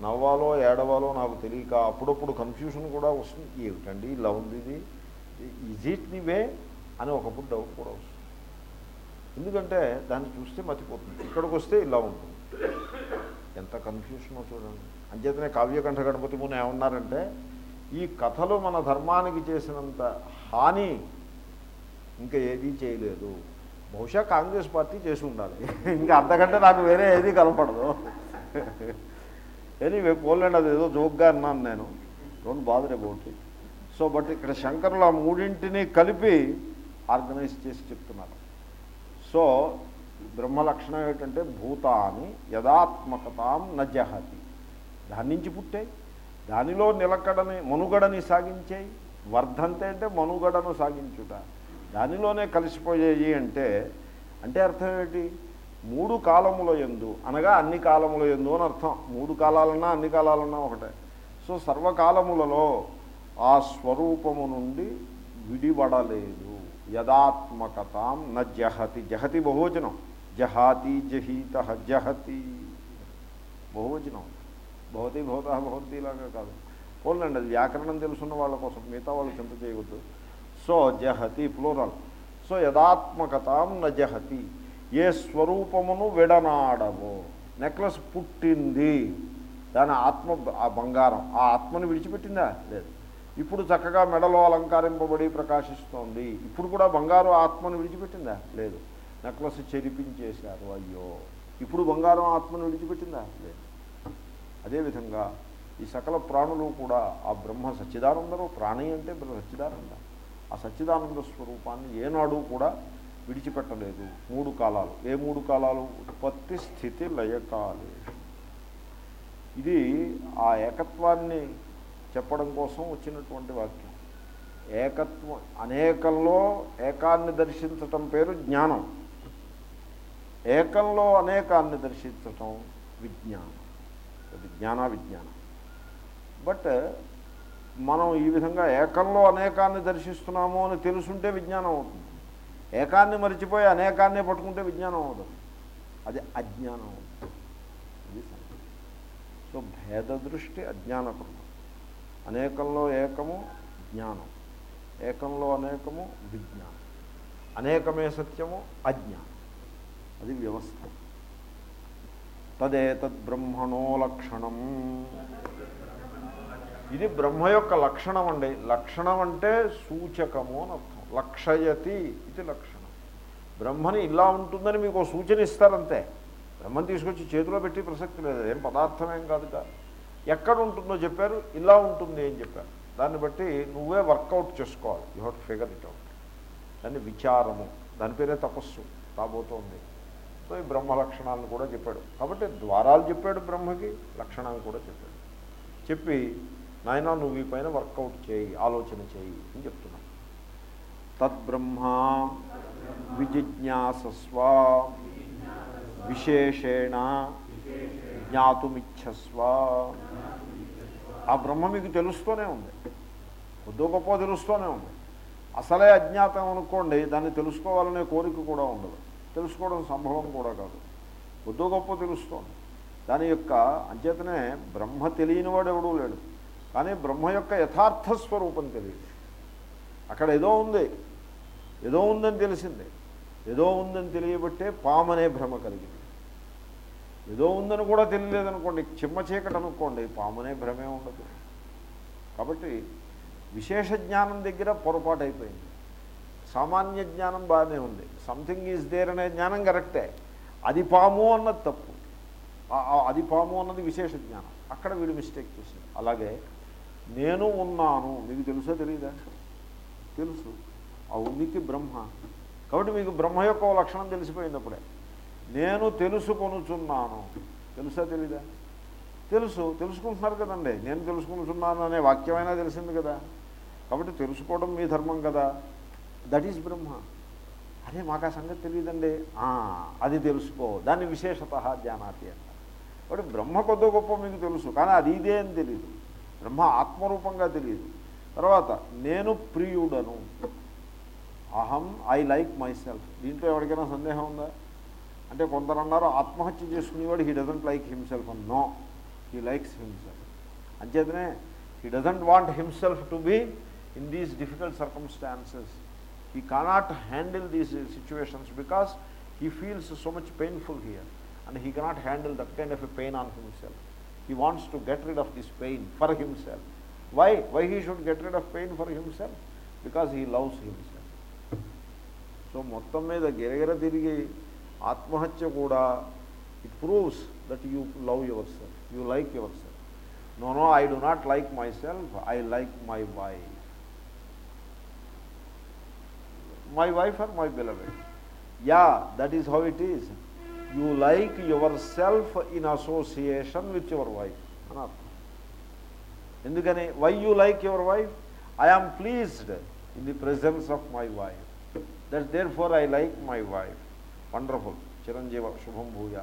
S1: నవ్వాలో ఏడవాలో నాకు తెలియక అప్పుడప్పుడు కన్ఫ్యూషన్ కూడా వస్తుంది. ఏమిటండి ఇలా ఉంది ఇది? ఈజ్ ఇట్ ది వే అని ఒకప్పుడు డౌట్ కూడా వస్తుంది. ఎందుకంటే దాన్ని చూస్తే మతిపోతుంది. ఇక్కడికి వస్తే ఇలా ఉంటుంది. ఎంత కన్ఫ్యూషనో చూడండి. అంచేతనే కావ్యకంఠ గణపతి ముని ఏమన్నారంటే ఈ కథలు మన ధర్మానికి చేసినంత హాని ఇంకా ఏదీ చేయలేదు. బహుశా కాంగ్రెస్ పార్టీ చేసి ఉండాలి. ఇంకా అంతకంటే నాకు వేరే ఏదీ కనపడదు. ఎనీవే పోలేండి అది ఏదో జోక్గా అన్నాను నేను. Don't bother about it so but ఇక్కడ శంకరులు ఆ మూడింటిని కలిపి ఆర్గనైజ్ చేసి చెప్తున్నారు. సో బ్రహ్మ లక్షణం ఏమిటంటే భూతాన్ని యథాత్మకతాం నజహతి దాని నుంచి పుట్టాయి దానిలో నిలకడని మనుగడని సాగించాయి. వర్ధంతే అంటే మనుగడను సాగించుట. దానిలోనే కలిసిపోయాయి అంటే అంటే అర్థం ఏంటి? మూడు కాలముల ఎందు అనగా అన్ని కాలముల ఎందు అని అర్థం. మూడు కాలాలన్నా అన్ని కాలాలన్నా ఒకటే. సో సర్వకాలములలో ఆ స్వరూపము నుండి విడివడలేదు. యదాత్మకతాం న జహతి. జహతి బహువచనం. జహాతి జహీత జహతి. బహువచనం. భవతి భవత భవతి లాగా కాదు. పోలండి అది వ్యాకరణం తెలుసున్న వాళ్ళ కోసం మిగతా వాళ్ళు చింత చేయవద్దు. సో జహతి ప్లూరల్. సో యథాత్మకతాం నజహతి జహతి. ఏ స్వరూపమును విడనాడవో. నెక్లెస్ పుట్టింది. దాని ఆత్మ ఆ బంగారం. ఆ ఆత్మని విడిచిపెట్టిందా? లేదు. ఇప్పుడు చక్కగా మెడలో అలంకరింపబడి ప్రకాశిస్తోంది. ఇప్పుడు కూడా బంగారు ఆత్మను విడిచిపెట్టిందా? లేదు. నెక్లెస్ చెరిపించేశారు. అయ్యో! ఇప్పుడు బంగారం ఆత్మను విడిచిపెట్టిందా? లేదు. అదేవిధంగా ఈ సకల ప్రాణులు కూడా ఆ బ్రహ్మ సచ్చిదానందరూ. ప్రాణి అంటే బ్రహ్మ సచ్చిదానంద. ఆ సచ్చిదానంద స్వరూపాన్ని ఏనాడు కూడా విడిచిపెట్టలేదు. మూడు కాలాలు. ఏ మూడు కాలాలు? ఉత్పత్తి స్థితి లయకాలు ఇది ఆ ఏకత్వాన్ని చెప్పడం కోసం వచ్చినటువంటి వాక్యం. ఏకత్వం అనేకంలో ఏకాన్ని దర్శించటం పేరు జ్ఞానం. ఏకంలో అనేకాన్ని దర్శించటం విజ్ఞానం. అది జ్ఞాన విజ్ఞానం బట్ మనం ఈ విధంగా ఏకంలో అనేకాన్ని దర్శిస్తున్నాము అని తెలుసుంటే విజ్ఞానం అవుతుంది. ఏకాన్ని మరిచిపోయి అనేకాన్ని పట్టుకుంటే విజ్ఞానం అవుతుంది. అది అజ్ఞానం అవుతుంది. ఇది సో భేద దృష్టి అజ్ఞానకృతం. అనేకంలో ఏకము జ్ఞానం. ఏకంలో అనేకము విజ్ఞానం. అనేకమే సత్యము అజ్ఞానం. అది వ్యవస్థ. తదేతద్ బ్రహ్మణో లక్షణం. ఇది బ్రహ్మ యొక్క లక్షణం అండి. లక్షణం అంటే సూచకము అని అర్థం. లక్షయతి ఇది లక్షణం. బ్రహ్మని ఇలా ఉంటుందని మీకు సూచన ఇస్తారంతే. బ్రహ్మని తీసుకొచ్చి చేతిలో పెట్టి ప్రసక్తి లేదు. ఏం పదార్థమేం కాదు ఎక్కడ ఉంటుందో చెప్పారు ఇలా ఉంటుంది అని చెప్పారు. దాన్ని బట్టి నువ్వే వర్కౌట్ చేసుకోవాలి. You have to figure it out దాన్ని విచారము. దాని పేరే తపస్సు. రాబోతోంది. సో ఈ బ్రహ్మ లక్షణాలను కూడా చెప్పాడు. కాబట్టి ద్వారాలు చెప్పాడు బ్రహ్మకి లక్షణాలు కూడా చెప్పాడు. చెప్పి నాయన నువ్వు ఈ పైన వర్కౌట్ చేయి ఆలోచన చేయి అని చెప్తున్నాను తద్బ్రహ్మ విజిజ్ఞాసస్వ విశేషేణ జ్ఞాతుమిచ్చస్వ. ఆ బ్రహ్మ మీకు తెలుస్తూనే ఉంది. కొద్దో గొప్ప తెలుస్తూనే ఉంది. అసలే అజ్ఞాతం అనుకోండి దాన్ని తెలుసుకోవాలనే కోరిక కూడా ఉండదు. తెలుసుకోవడం సంభవం కూడా కాదు. కొద్దో గొప్ప తెలుస్తోంది. దాని యొక్క అంచేతనే బ్రహ్మ తెలియనివాడు ఎవడూ లేడు. కానీ బ్రహ్మ యొక్క యథార్థ స్వరూపం తెలియదు. అక్కడ ఏదో ఉంది. ఏదో ఉందని తెలిసింది. ఏదో ఉందని తెలియబట్టే పామనే భ్రమ కలిగింది. ఏదో ఉందని కూడా తెలియలేదనుకోండి. చిమ్మ చీకటి అనుకోండి. పామునే భ్రమే ఉండదు. కాబట్టి విశేష జ్ఞానం దగ్గర పొరపాటు అయిపోయింది. సామాన్య జ్ఞానం బాగానే ఉంది. సంథింగ్ ఈజ్ దేర్ అనే జ్ఞానం కరెక్టే. అది పాము అన్నది తప్పు. అది పాము అన్నది విశేష జ్ఞానం. అక్కడ వీడు మిస్టేక్ చేసింది అలాగే నేను ఉన్నాను. మీకు తెలుసో తెలియదా తెలుసు. ఆ ఉనికి బ్రహ్మ. కాబట్టి మీకు బ్రహ్మ యొక్క లక్షణం తెలిసిపోయింది అప్పుడే నేను తెలుసుకొనుచున్నాను. తెలుసా తెలీదా? తెలుసు. తెలుసుకుంటున్నారు కదండి. నేను తెలుసుకుంటున్నాను అనే వాక్యమైనా తెలిసింది కదా. కాబట్టి తెలుసుకోవడం మీ ధర్మం కదా. That is Brahma. అదే మాకు ఆ సంగతి తెలియదండి. అది తెలుసుకో. దాన్ని విశేషత ధ్యానాతి అంట కాబట్టి బ్రహ్మ కొద్ది గొప్ప మీకు తెలుసు. కానీ అది ఇదే అని తెలియదు బ్రహ్మ ఆత్మరూపంగా తెలియదు. తర్వాత నేను ప్రియుడను. అహం ఐ లైక్ మై సెల్ఫ్ దీంట్లో ఎవరికైనా సందేహం ఉందా? అంటే కొందరు అన్నారు ఆత్మహత్య చేసుకునేవాడు హీ డజంట్ లైక్ హిమ్సెల్ఫ్ అని. నో హీ లైక్స్ హిమ్సెల్ఫ్ అంచేతనే he doesn't want himself to be in these difficult circumstances he cannot handle these situations because he feels so much painful here and he cannot handle that kind of a pain on himself he wants to get rid of this pain for himself why why he should get rid of pain for himself because he loves himself so మొత్తం మీద గిరగిర తిరిగి ఆత్మహత్య కూడా it proves that you love yourself you like yourself no no I do not like myself I like my wife my wife are my beloved yeah that is how it is you like yourself in association with your wife అని అర్థం ఎందుకని why you like your wife I am pleased in the presence of my wife that there for I like my wife wonderful Chiranjeeva శుభం భూయ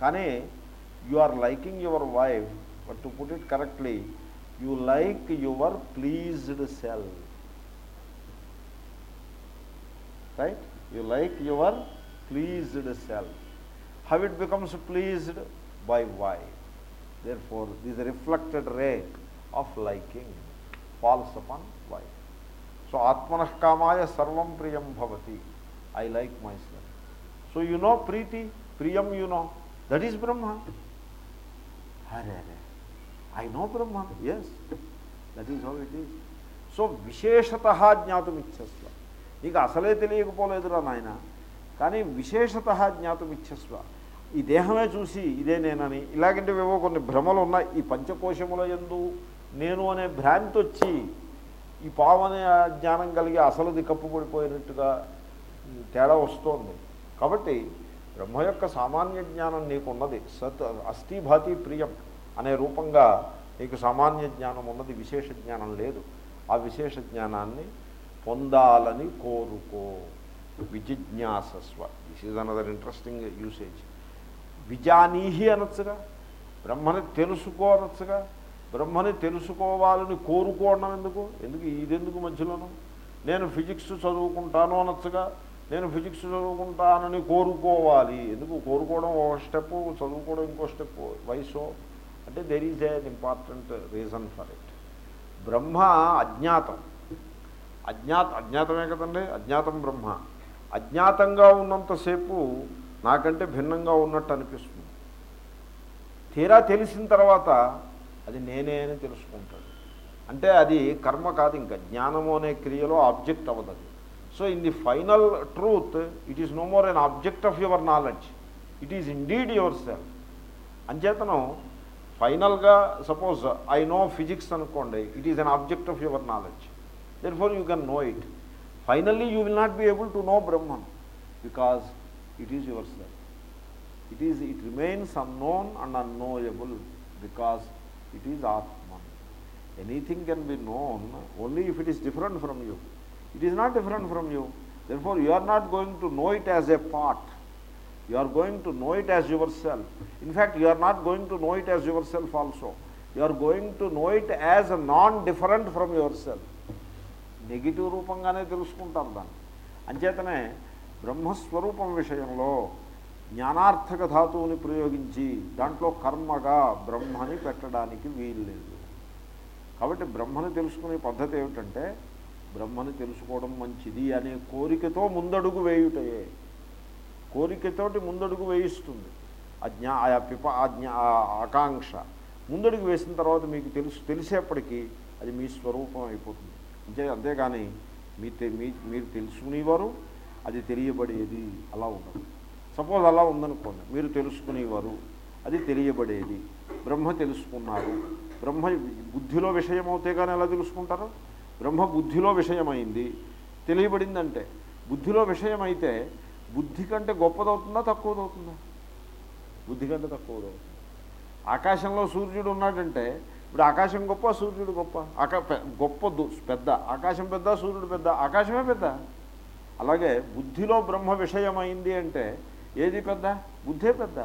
S1: కానీ you are liking your wife but to put it correctly you like your pleased self right you like your pleased self how it becomes pleased by wife therefore this reflected ray of liking falls upon wife so ఆత్మనఃకామాయ సర్వం ప్రియం భవతి I like myself so you know ప్రీతి ప్రియం you know that is Brahma అరే అరే I know Brahma yes that is how it is so విశేషత జ్ఞాతం ఇచ్చస్వ నీకు అసలే తెలియకపోలేదురా నాయన కానీ విశేషత జ్ఞాతం ఇచ్చస్వ ఈ దేహమే చూసి ఇదే నేనని ఇలాగంటివేవో కొన్ని భ్రమలు ఉన్నాయి. ఈ పంచకోశముల ఎందు నేను అనే భ్రాంతి వచ్చి ఈ పాము అనే జ్ఞానం కలిగి అసలుది కప్పుబడిపోయినట్టుగా తేడా వస్తోంది. కాబట్టి బ్రహ్మ యొక్క సామాన్య జ్ఞానం నీకున్నది. సత్ అస్థి భాతి ప్రియం అనే రూపంగా నీకు సామాన్య జ్ఞానం ఉన్నది. విశేష జ్ఞానం లేదు. ఆ విశేష జ్ఞానాన్ని పొందాలని కోరుకో. విజిజ్ఞాసస్వ. This is another interesting usage విజానీహి అనొచ్చుగా. బ్రహ్మని తెలుసుకో అనొచ్చుగా. బ్రహ్మని తెలుసుకోవాలని కోరుకోవడం ఎందుకు? ఎందుకు? ఇదెందుకు మధ్యలోను? నేను ఫిజిక్స్ చదువుకుంటాను అనొచ్చుగా. నేను ఫిజిక్స్ చదువుకుంటానని కోరుకోవాలి. ఎందుకు? కోరుకోవడం ఒక స్టెప్ చదువుకోవడం ఇంకో స్టెప్ వయసు అంటే there is an important reason for it Brahma అజ్ఞాతం. అజ్ఞాత అజ్ఞాతమే కదండి. అజ్ఞాతం బ్రహ్మ. అజ్ఞాతంగా ఉన్నంతసేపు నాకంటే భిన్నంగా ఉన్నట్టు అనిపిస్తుంది. తీరా తెలిసిన తర్వాత అది నేనే అని తెలుసుకుంటాడు. అంటే అది కర్మ కాదు ఇంకా జ్ఞానము అనే క్రియలో ఆబ్జెక్ట్ అవ్వదు so in the final truth it is no more an object of your knowledge. It is indeed yourself. అంచేతనం ఫైనల్గా సపోజ్ ఐ నో ఫిజిక్స్ అనుకోండి it is an object of your knowledge. Then for you can know it finally you will not be able to know Brahman because it is yourself it is it remains unknown and unknowable because it is atman anything can be known only if it is different from you it is not different from you therefore you are not going to know it as a part you are going to know it as yourself in fact you are not going to know it as yourself also you are going to know it as a non different from yourself negative రూపంగానే తెలుసుకుంటారు దాన్ని అంచేతనే బ్రహ్మస్వరూపం విషయంలో జ్ఞానార్థక ధాతువుని ప్రయోగించి దాంట్లో కర్మగా బ్రహ్మని పెట్టడానికి వీల్లేదు. కాబట్టి బ్రహ్మని తెలుసుకునే పద్ధతి ఏమిటంటే బ్రహ్మని తెలుసుకోవడం మంచిది అనే కోరికతో ముందడుగు వేయుటయే. కోరికతోటి ముందడుగు వేయిస్తుంది. ఆ జ్ఞా ఆ పిప ఆ జ్ఞా ఆ ఆకాంక్ష ముందడుగు వేసిన తర్వాత మీకు తెలుసు తెలిసేప్పటికీ అది మీ స్వరూపం అయిపోతుంది. అంతే అంతేగాని మీ తె- మీ మీరు తెలుసుకునేవారు అది తెలియబడేది అలా ఉండదు. సపోజ్ అలా ఉందనుకోండి మీరు తెలుసుకునేవారు అది తెలియబడేది. బ్రహ్మ తెలుసుకున్నారు. బ్రహ్మ బుద్ధిలో విషయం అవుతే కానీ ఎలా తెలుసుకుంటారు? బ్రహ్మ బుద్ధిలో విషయమైంది. తెలియబడిందంటే బుద్ధిలో విషయం అయితే బుద్ధి కంటే గొప్పదవుతుందా తక్కువదవుతుందా? బుద్ధి కంటే తక్కువదవుతుంది. ఆకాశంలో సూర్యుడు ఉన్నాడంటే ఇప్పుడు ఆకాశం గొప్ప సూర్యుడు గొప్ప? ఆకా గొప్ప పెద్ద. ఆకాశం పెద్ద సూర్యుడు పెద్ద. ఆకాశమే పెద్ద. అలాగే బుద్ధిలో బ్రహ్మ విషయమైంది అంటే ఏది పెద్ద? బుద్ధే పెద్ద.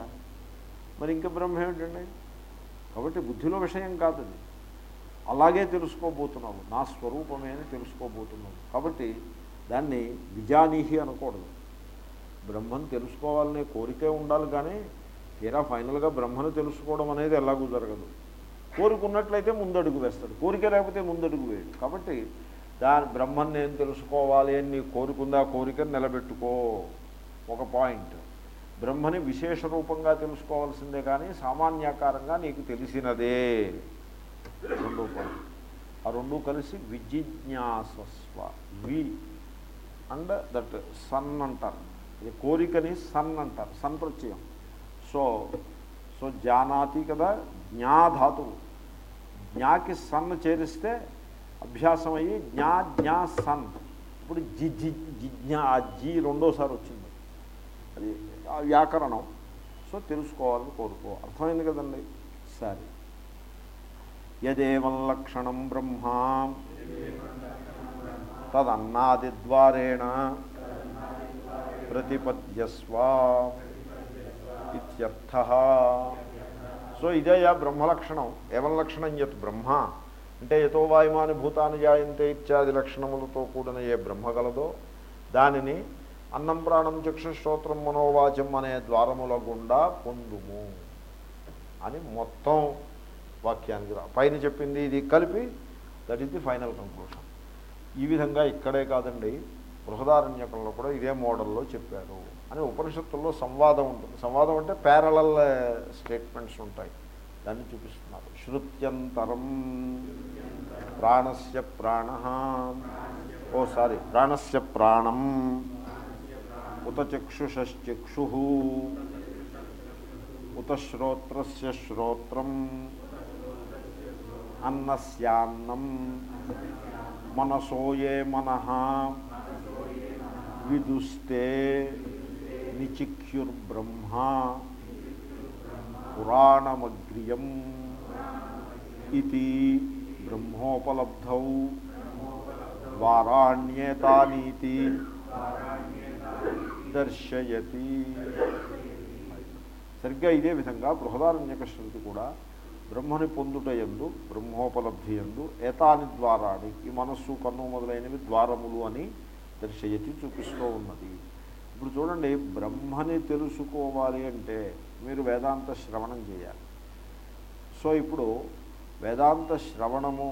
S1: మరి ఇంకా బ్రహ్మ ఏమిటండి? కాబట్టి బుద్ధిలో విషయం కాదు అది. అలాగే తెలుసుకోబోతున్నావు నా స్వరూపమే అని తెలుసుకోబోతున్నావు కాబట్టి దాన్ని విజానీహి అనకూడదు. బ్రహ్మను తెలుసుకోవాలనే కోరికే ఉండాలి కానీ తీరా ఫైనల్గా బ్రహ్మను తెలుసుకోవడం అనేది ఎలాగూ జరగదు. కోరుకున్నట్లయితే ముందడుగు వేస్తాడు. కోరిక లేకపోతే ముందడుగు వేయడు. కాబట్టి దాని బ్రహ్మను నేను తెలుసుకోవాలి అని నీ కోరుకుందా కోరికను నిలబెట్టుకో. ఒక పాయింట్. బ్రహ్మని విశేష రూపంగా తెలుసుకోవాల్సిందే కానీ సామాన్యాకారంగా నీకు తెలిసినదే. రెండో పాయింట్. ఆ రెండు కలిసి విజిజ్ఞాసస్వ. వి అండ్ దట్ సన్ అంటారు. ఇది కోరికని సన్ అంటారు. సన్ ప్రత్యయం. సో సో జానాతి కదా జ్ఞాధాతువు. జ్ఞాకి సన్ చేరిస్తే అభ్యాసం అయ్యి జ్ఞా జ్ఞా సన్. ఇప్పుడు జి జి జిజ్ఞా ఆ రెండోసారి వచ్చింది. అది ఆ వ్యాకరణం. సో తెలుసుకోవాలని కోరుకో. అర్థమైంది కదండి? సరే. యదేవం లక్షణం బ్రహ్మ. తదన్నాదిద్వారేణ ప్రతిపద్యస్వ ఇత్యర్థ. సో ఇదే బ్రహ్మలక్షణం. ఏవం లక్షణం యత్ బ్రహ్మ. అంటే యతో వాయుమాని భూతాన్ని జాయంతే ఇత్యాది లక్షణములతో కూడిన ఏ బ్రహ్మ గలదో దానిని అన్నం ప్రాణం చక్షుశ్రోత్రం మనోవాచం అనే ద్వారముల గుండా పొందుము అని మొత్తం వాక్యానికి రా పైన చెప్పింది ఇది కలిపి that is the final conclusion ఈ విధంగా ఇక్కడే కాదండి బృహదారణ్యకంలో కూడా ఇదే మోడల్లో చెప్పారు అని ఉపనిషత్తుల్లో సంవాదం ఉంటుంది. సంవాదం అంటే ప్యారలల్ స్టేట్మెంట్స్ eh, ఉంటాయి. దాన్ని చూపిస్తున్నారు. శృత్యంతరం ప్రాణస్య ప్రాణ ఓ సారీ ప్రాణస్య ప్రాణం ఉత చక్షుషశ్చక్షు ఉత శ్రోత్రస్య శ్రోత్రం అన్నస్యాన్నం మనసోయే మనః విదుస్తే నిచిక్యుర్బ్రహ్మ పురాణమగ్రియం ఇది బ్రహ్మోపలబ్ధౌ వారాణ్యేతానీతి దర్శయతి సరిగ్గా ఇదే విధంగా బృహదారణ్యక శృతి కూడా బ్రహ్మని పొందుట ఎందు బ్రహ్మోపలబ్ధి ఎందు ఏతాని ద్వారాని ఈ మనస్సు కన్ను మొదలైనవి ద్వారములు అని దర్శయతి చూపిస్తూ ఉన్నది. ఇప్పుడు చూడండి బ్రహ్మని తెలుసుకోవాలి అంటే మీరు వేదాంత శ్రవణం చేయాలి. సో ఇప్పుడు వేదాంత శ్రవణము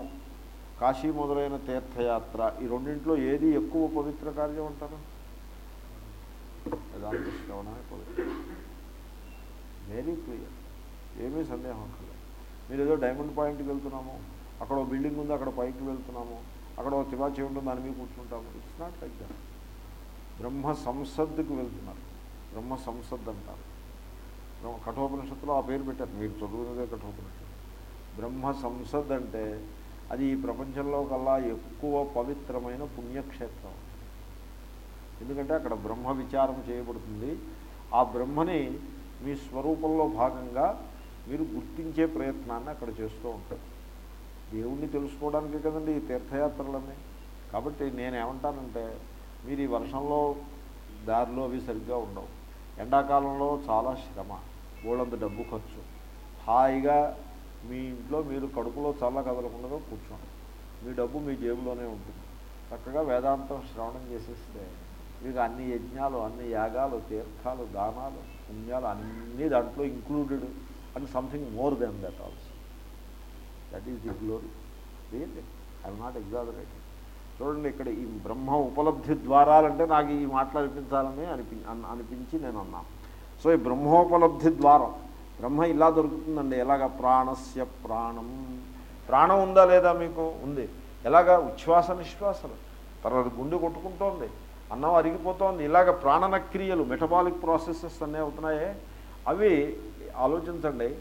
S1: కాశీ మొదలైన తీర్థయాత్ర ఈ రెండింటిలో ఏది ఎక్కువ పవిత్ర కార్యం అంటారు? వేదాంత శ్రవణమే పవిత్ర. వెరీ క్లియర్ ఏమీ సందేహం అక్కర్లేదు. మీరు ఏదో డైమండ్ పాయింట్కి వెళ్తున్నాము అక్కడ బిల్డింగ్ ఉంది అక్కడ పైకి వెళ్తున్నాము అక్కడ ఒక తివాచి ఉంటుంది దాని మీద కూర్చుంటాము. It's not like that Brahma సంసద్దుకు వెళ్తున్నారు. బ్రహ్మ సంసద్ అంటారు. కఠోపనిషత్తులో ఆ పేరు పెట్టారు. మీరు చదువుకునేదే కఠోపనిషత్తు. బ్రహ్మ సంసద్ అంటే అది ఈ ప్రపంచంలో కల్లా ఎక్కువ పవిత్రమైన పుణ్యక్షేత్రం. ఎందుకంటే అక్కడ బ్రహ్మ విచారం చేయబడుతుంది. ఆ బ్రహ్మని మీ స్వరూపంలో భాగంగా మీరు గుర్తించే ప్రయత్నాన్ని అక్కడ చేస్తూ ఉంటారు. దేవుణ్ణి తెలుసుకోవడానికి కదండి ఈ తీర్థయాత్రలన్నీ. కాబట్టి నేనేమంటానంటే మీరు ఈ వర్షంలో దారిలో అవి సరిగ్గా ఉండవు. ఎండాకాలంలో చాలా శ్రమ ఓళ్ళంత డబ్బు ఖర్చు. హాయిగా మీ ఇంట్లో మీరు కడుపులో చల్ల కదలకుండా కూర్చోండి. మీ డబ్బు మీ జేబులోనే ఉంటుంది. చక్కగా వేదాంతం శ్రవణం చేసేస్తే మీకు అన్ని యజ్ఞాలు అన్ని యాగాలు తీర్థాలు దానాలు పుణ్యాలు అన్నీ దాంట్లో included and something more then that also that is the glory ఏంటి? ఐఎమ్ నాట్ ఎగ్జాజరేటింగ్ చూడండి ఇక్కడ ఈ బ్రహ్మ ఉపలబ్ధి ద్వారాలంటే నాకు ఈ మాటలు అనిపించాలని అనిపి అనిపించి నేను అన్నాను సో ఈ బ్రహ్మోపలబ్ధి ద్వారం బ్రహ్మ ఇలా దొరుకుతుందండి. ఎలాగ? ప్రాణస్య ప్రాణం. ప్రాణం ఉందా లేదా మీకు? ఉంది. ఎలాగా? ఉచ్ఛ్వాస నిశ్వాసలు. తర్వాత గుండె కొట్టుకుంటోంది. అన్నం అరిగిపోతోంది. ఇలాగ ప్రాణన క్రియలు మెటబాలిక్ ప్రాసెసెస్ అన్నీ అవుతున్నాయే. అవి ఆలోచించండి.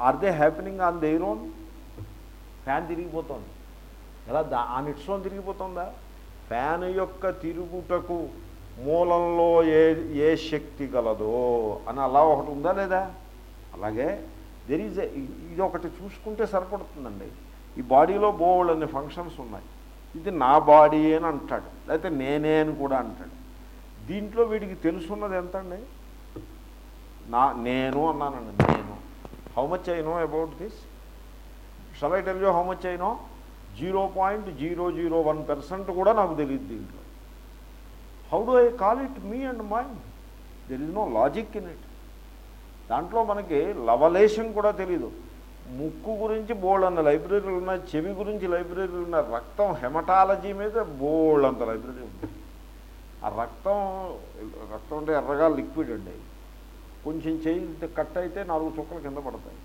S1: Are they happening on their own? Fan తిరిగిపోతుంది. ఎలా? దా ఆ నిట్సోన్ తిరిగిపోతుందా? ఫ్యాన్ యొక్క తిరుగుటకు మూలంలో ఏ ఏ శక్తి గలదో అని అలా ఒకటి ఉందా లేదా? అలాగే దెర్ ఈజ్ ఇది ఒకటి చూసుకుంటే సరిపడుతుందండి. ఈ బాడీలో బోల్డ్ అనే ఫంక్షన్స్ ఉన్నాయి. ఇది నా బాడీ అని అంటాడు. లేకపోతే నేనే అని కూడా అంటాడు. దీంట్లో వీడికి తెలుసున్నది ఎంత అండి నా నేను అన్నానండి నేను. How much I know about this shall I tell you how much I know zero point zero zero one percent కూడా నాకు తెలియదు దీంట్లో. How do I call it me and mind there is no logic in it దాంట్లో మనకి లవలేషం కూడా తెలీదు. ముక్కు గురించి బోల్డ్ అన్న లైబ్రరీలు ఉన్నాయి చెవి గురించి లైబ్రరీలు ఉన్నాయి రక్తం హెమటాలజీ మీద బోల్డ్ అంత లైబ్రరీ ఉంది. ఆ రక్తం రక్తం అంటే ఎర్రగా లిక్విడ్ అండి. కొంచెం చేయి కట్ అయితే నాలుగు చుక్కలు కింద పడతాయి.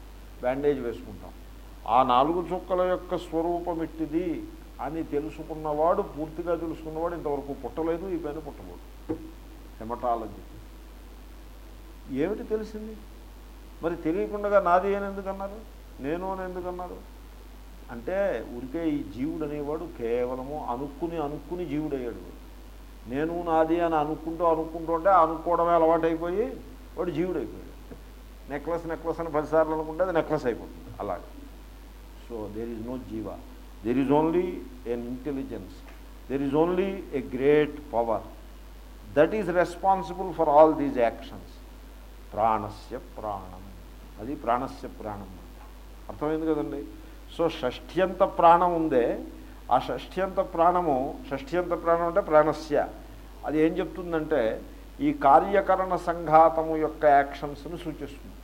S1: బ్యాండేజ్ వేసుకుంటాం. ఆ నాలుగు చుక్కల యొక్క స్వరూపం ఇట్టిది అని తెలుసుకున్నవాడు పూర్తిగా తెలుసుకున్నవాడు ఇంతవరకు పుట్టలేదు ఈ పైన పుట్టబోడు హెమటాలజీ. ఏమిటి తెలిసింది? మరి తెలియకుండా నాది అని ఎందుకన్నారు? నేను అని ఎందుకన్నారు? అంటే ఊరికే ఈ జీవుడు అనేవాడు కేవలము అనుక్కుని అనుక్కుని జీవుడయ్యాడు. నేను నాది అని అనుకుంటూ అనుకుంటూ ఉంటే అనుకోవడమే అలవాటైపోయి వాడు జీవుడైపోయాడు. నెక్లెస్ నెక్లెస్ అని పదిసార్లు అనుకుంటే అది నెక్లెస్ అయిపోతుంది. అలాగే. So there is no jiva there is only an intelligence there is only a great power that is responsible for all these actions ప్రాణస్య ప్రాణం. అది ప్రాణస్య ప్రాణం. అర్థమైంది కదండి? సో షష్ఠ్యంత ప్రాణం ఉందే ఆ షష్ఠ్యంత ప్రాణము షష్ఠ్యంత ప్రాణం అంటే ప్రాణస్య. అది ఏం చెప్తుందంటే ఈ కార్యకరణ సంఘాతము యొక్క యాక్షన్స్ను సూచిస్తుంది.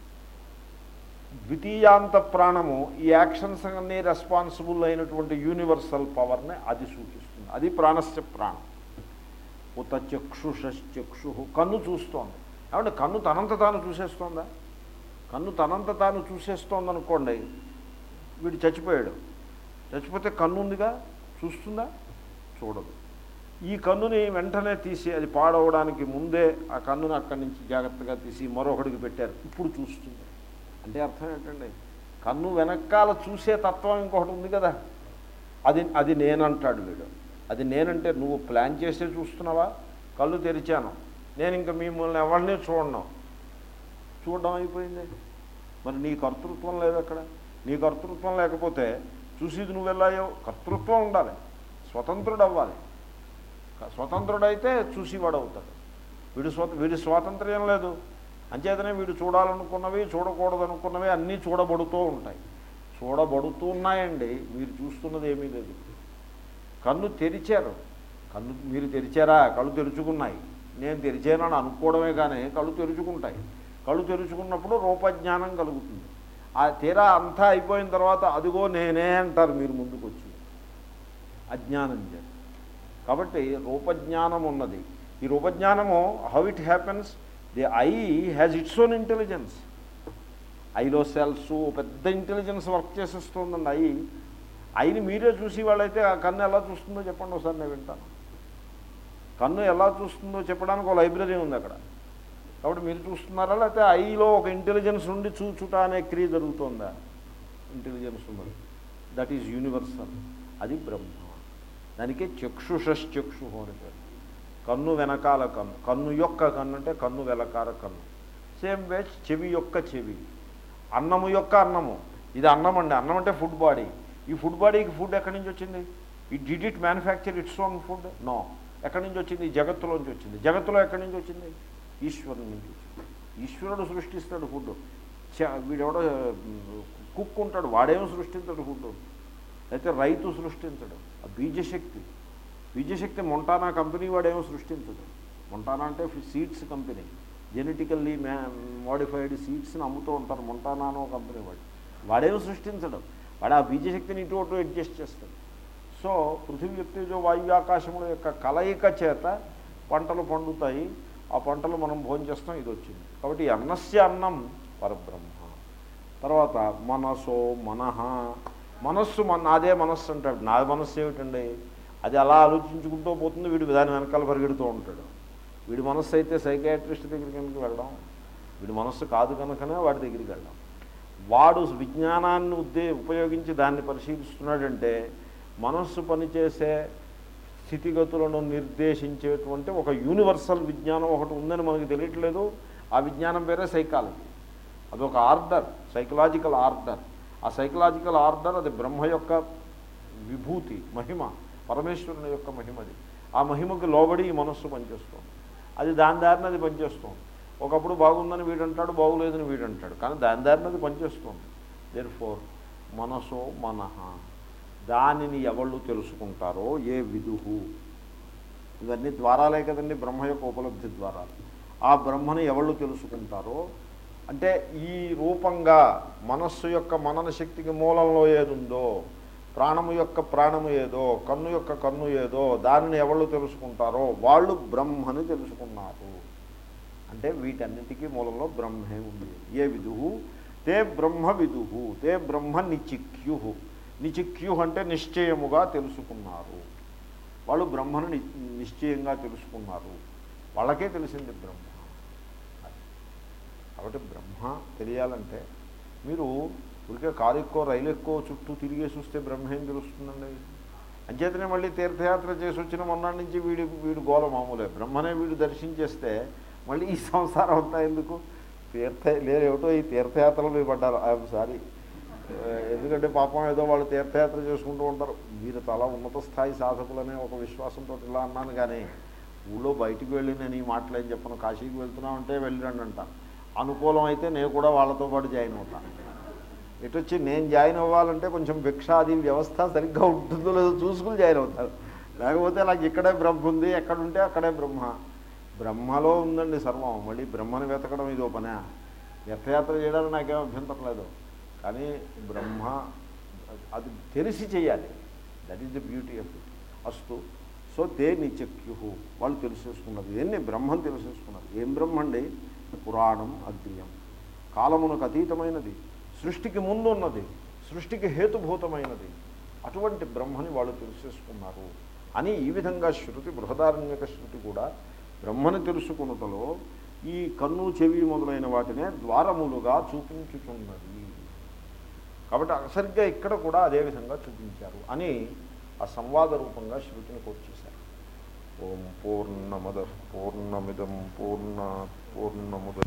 S1: ద్వితీయాంత ప్రాణము ఈ యాక్షన్స్ అన్ని రెస్పాన్సిబుల్ అయినటువంటి యూనివర్సల్ పవర్ని అది సూచిస్తుంది. అది ప్రాణస్య ప్రాణం. ఉత చక్షుషక్షు కన్ను చూస్తోంది. ఏమంటే కన్ను తనంత తాను చూసేస్తోందా? కన్ను తనంత తాను చూసేస్తోందనుకోండి వీడు చచ్చిపోయాడు. చచ్చిపోతే కన్ను ఉందిగా చూస్తుందా? చూడదు. ఈ కన్నుని వెంటనే తీసి అది పాడవడానికి ముందే ఆ కన్నుని అక్కడి నుంచి జాగ్రత్తగా తీసి మరొకడికి పెట్టారు. ఇప్పుడు చూస్తుంది. అంటే అర్థం ఏంటండి? కన్ను వెనకాల చూసే తత్వం ఇంకొకటి ఉంది కదా. అది అది నేనంటాడు వీడు. అది నేనంటే నువ్వు ప్లాన్ చేసే చూస్తున్నావా? కళ్ళు తెరిచాను. నేను ఇంకా మిమ్మల్ని ఎవరిని చూడను. చూడడం అయిపోయింది. మరి నీ కర్తృత్వం లేదు అక్కడ. నీ కర్తృత్వం లేకపోతే చూసేది నువ్వు వెళ్ళాయో కర్తృత్వం ఉండాలి. స్వతంత్రుడు అవ్వాలి స్వతంత్రుడైతే చూసేవాడు అవుతాడు వీడు స్వత వీడి స్వాతంత్ర్యం లేదు. అంచేతనే వీడు చూడాలనుకున్నవి చూడకూడదనుకున్నవి అన్నీ చూడబడుతూ ఉంటాయి. చూడబడుతూ ఉన్నాయండి. మీరు చూస్తున్నది ఏమీ లేదు. కన్ను తెరిచారు. కన్ను మీరు తెరిచారా? కళ్ళు తెరుచుకున్నాయి. నేను తెరిచానని అనుకోవడమే కానీ కళ్ళు తెరుచుకుంటాయి. కళ్ళు తెరుచుకున్నప్పుడు రూపజ్ఞానం కలుగుతుంది. ఆ తీరా అంతా అయిపోయిన తర్వాత అదిగో నేనే అంటారు మీరు ముందుకు వచ్చి అజ్ఞానం చేత. కాబట్టి రూపజ్ఞానం ఉన్నది. ఈ రూపజ్ఞానము how it happens the eye has its own intelligence ఐలో cells పెద్ద ఇంటెలిజెన్స్ వర్క్ చేసేస్తుందండి ఐ ఐని మీరే చూసి వాళ్ళైతే ఆ కన్ను ఎలా చూస్తుందో చెప్పండి ఒకసారి నేను వింటాను. కన్ను ఎలా చూస్తుందో చెప్పడానికి ఒక లైబ్రరీ ఉంది అక్కడ. కాబట్టి మీరు చూస్తున్నారా? లేకపోతే ఐలో ఒక ఇంటెలిజెన్స్ ఉండి చూచుట అనే క్రియ జరుగుతుందా? ఇంటెలిజెన్స్ ఉన్నది. దట్ ఈజ్ యూనివర్సల్ అది బ్రహ్మ. దానికే చక్షుషశ్చక్షు అని పేరు. కన్ను వెనకాల కన్ను. కన్ను యొక్క కన్ను అంటే కన్ను వెనకాల కన్ను. సేమ్ వే చెవి యొక్క చెవి. అన్నము యొక్క అన్నము. ఇది అన్నం అండి. అన్నం అంటే ఫుడ్ బాడీ ఈ ఫుడ్ బాడీకి ఫుడ్ ఎక్కడి నుంచి వచ్చింది? It did it manufacture its own food no ఎక్కడి నుంచి వచ్చింది? జగత్తులోంచి వచ్చింది. జగత్తులో ఎక్కడి నుంచి వచ్చింది? ఈశ్వరుని నుంచి. ఈశ్వరుడు సృష్టిస్తాడు ఫుడ్ వీడెవడో కుక్ ఉంటాడు వాడేమో సృష్టించాడు ఫుడ్ అయితే రైతు సృష్టించడు ఆ బీజశక్తి. బీజశక్తి మొంటానా కంపెనీ వాడేమో సృష్టించడు. మొంటానా అంటే సీడ్స్ కంపెనీ. జెనెటికల్లీ మ్యా మోడిఫైడ్ సీడ్స్ని అమ్ముతూ ఉంటారు మొంటానా అనో కంపెనీ వాడు. వాడేమో సృష్టించడు. వాడు ఆ బీజశక్తిని ఇటు అటు అడ్జస్ట్ చేస్తాడు. సో పృథివీ వ్యక్తిజో వాయు ఆకాశముల యొక్క కలయిక చేత పంటలు పండుతాయి. ఆ పంటలు మనం భోజనం చేస్తాం ఇది వచ్చింది. కాబట్టి ఈ అన్నస్య అన్నం పరబ్రహ్మ. తర్వాత మనసో మనహ మనస్సు మన నాదే మనస్సు అంటాడు. నా మనస్సు ఏమిటండి? అది అలా ఆలోచించుకుంటూ పోతుంది వీడు దాని వెనకాల పరిగెడుతూ ఉంటాడు. వీడి మనస్సు అయితే సైకాట్రిస్ట్ దగ్గరికి కనుక వెళ్ళడం? వీడి మనస్సు కాదు కనుకనే వాడి దగ్గరికి వెళ్ళడం. వాడు విజ్ఞానాన్ని ఉద్దే ఉపయోగించి దాన్ని పరిశీలిస్తున్నాడంటే మనస్సు పనిచేసే స్థితిగతులను నిర్దేశించేటువంటి ఒక యూనివర్సల్ విజ్ఞానం ఒకటి ఉందని మనకు తెలియట్లేదు. ఆ విజ్ఞానం పేరే సైకాలజీ అదొక ఆర్డర్ సైకలాజికల్ ఆర్డర్ ఆ సైకలాజికల్ ఆర్డర్ అది బ్రహ్మ యొక్క విభూతి మహిమ పరమేశ్వరుని యొక్క మహిమది. ఆ మహిమకి లోబడి ఈ మనస్సు పనిచేస్తుంది. అది దాని దారినది పనిచేస్తుంది. ఒకప్పుడు బాగుందని వీడంటాడు బాగులేదని వీడంటాడు. కానీ దాని దారినది పనిచేస్తుంది. దేర్ ఫోర్ మనసో మనహ. దానిని ఎవళ్ళు తెలుసుకుంటారో ఏ విదుహు? ఇవన్నీ ద్వారాలే కదండి బ్రహ్మ యొక్క ఉపలబ్ధి ద్వారాలు. ఆ బ్రహ్మని ఎవళ్ళు తెలుసుకుంటారో? అంటే ఈ రూపంగా మనస్సు యొక్క మనన శక్తికి మూలంలో ఏదుందో ప్రాణము యొక్క ప్రాణము ఏదో కన్ను యొక్క కన్ను ఏదో దానిని ఎవళ్ళు తెలుసుకుంటారో వాళ్ళు బ్రహ్మని తెలుసుకున్నారు. అంటే వీటన్నిటికీ మూలంలో బ్రహ్మే ఉంది ఏ విదుహు? తే బ్రహ్మ విదుహు తే బ్రహ్మ నిచిక్యు నిచిక్యు అంటే నిశ్చయముగా తెలుసుకున్నారు. వాళ్ళు బ్రహ్మను ని- నిశ్చయంగా తెలుసుకున్నారు. వాళ్ళకే తెలిసింది బ్రహ్మ. కాబట్టి బ్రహ్మ తెలియాలంటే మీరు ఊరికే కారు ఎక్కువ రైలు ఎక్కువ చుట్టూ తిరిగేసి వస్తే బ్రహ్మ ఏం తెలుస్తుందండి? అంచేతనే మళ్ళీ తీర్థయాత్ర చేసి వచ్చిన మొన్నటి నుంచి వీడి వీడు గోల మామూలే. బ్రహ్మనే వీడు దర్శించేస్తే మళ్ళీ ఈ సంసారం అంతా ఎందుకు? తీర్థ లేదేమిటో ఈ తీర్థయాత్రలు మీరు పడ్డారు. I'm sorry. ఎందుకంటే పాపం ఏదో వాళ్ళు తీర్థయాత్ర చేసుకుంటూ ఉంటారు. మీరు చాలా ఉన్నత స్థాయి సాధకులనే ఒక విశ్వాసంతో ఇలా అన్నాను కానీ ఊళ్ళో బయటికి వెళ్ళి నేను ఈ మాటలు ఏం చెప్పను. కాశీకి వెళ్తున్నామంటే వెళ్ళిరండి అంటాను అనుకూలం అయితే నేను కూడా వాళ్ళతో పాటు జాయిన్ అవుతాను ఇటు వచ్చి నేను జాయిన్ అవ్వాలంటే కొంచెం భిక్షాది వ్యవస్థ సరిగ్గా ఉంటుందో లేదో చూసుకుని జాయిన్ అవుతారు. లేకపోతే నాకు ఇక్కడే బ్రహ్మ ఉంది ఎక్కడుంటే అక్కడే బ్రహ్మ. బ్రహ్మలో ఉందండి సర్వం. మళ్ళీ బ్రహ్మని వెతకడం ఇదో పనే. తీర్థయాత్ర చేయడానికి నాకేం అభ్యంతరం లేదు. కానీ బ్రహ్మ అది తెలిసి చేయాలి. That is the beauty of it అస్తు. సో దే నిచక్యు వాళ్ళు తెలిసేసుకున్నారు. దేన్ని బ్రహ్మం తెలిసేసుకున్నారు. ఏం బ్రహ్మండి? పురాణం అగ్రియం కాలమునకు అతీతమైనది. సృష్టికి ముందు ఉన్నది సృష్టికి హేతుభూతమైనది. అటువంటి బ్రహ్మని వాళ్ళు తెలిసేసుకున్నారు. అని ఈ విధంగా శృతి బృహదారణ్యక శృతి కూడా బ్రహ్మని తెలుసుకున్నటలో ఈ కన్ను చెవి మొదలైన వాటినే ద్వారములుగా చూపించుచున్నది. కాబట్టి సరిగ్గా ఇక్కడ కూడా అదేవిధంగా చూపించారు అని ఆ సంవాద రూపంగా శృతిని కోట్ చేశారు. ఓం పూర్ణమద పూర్ణమిదం పూర్ణ పూర్ణముద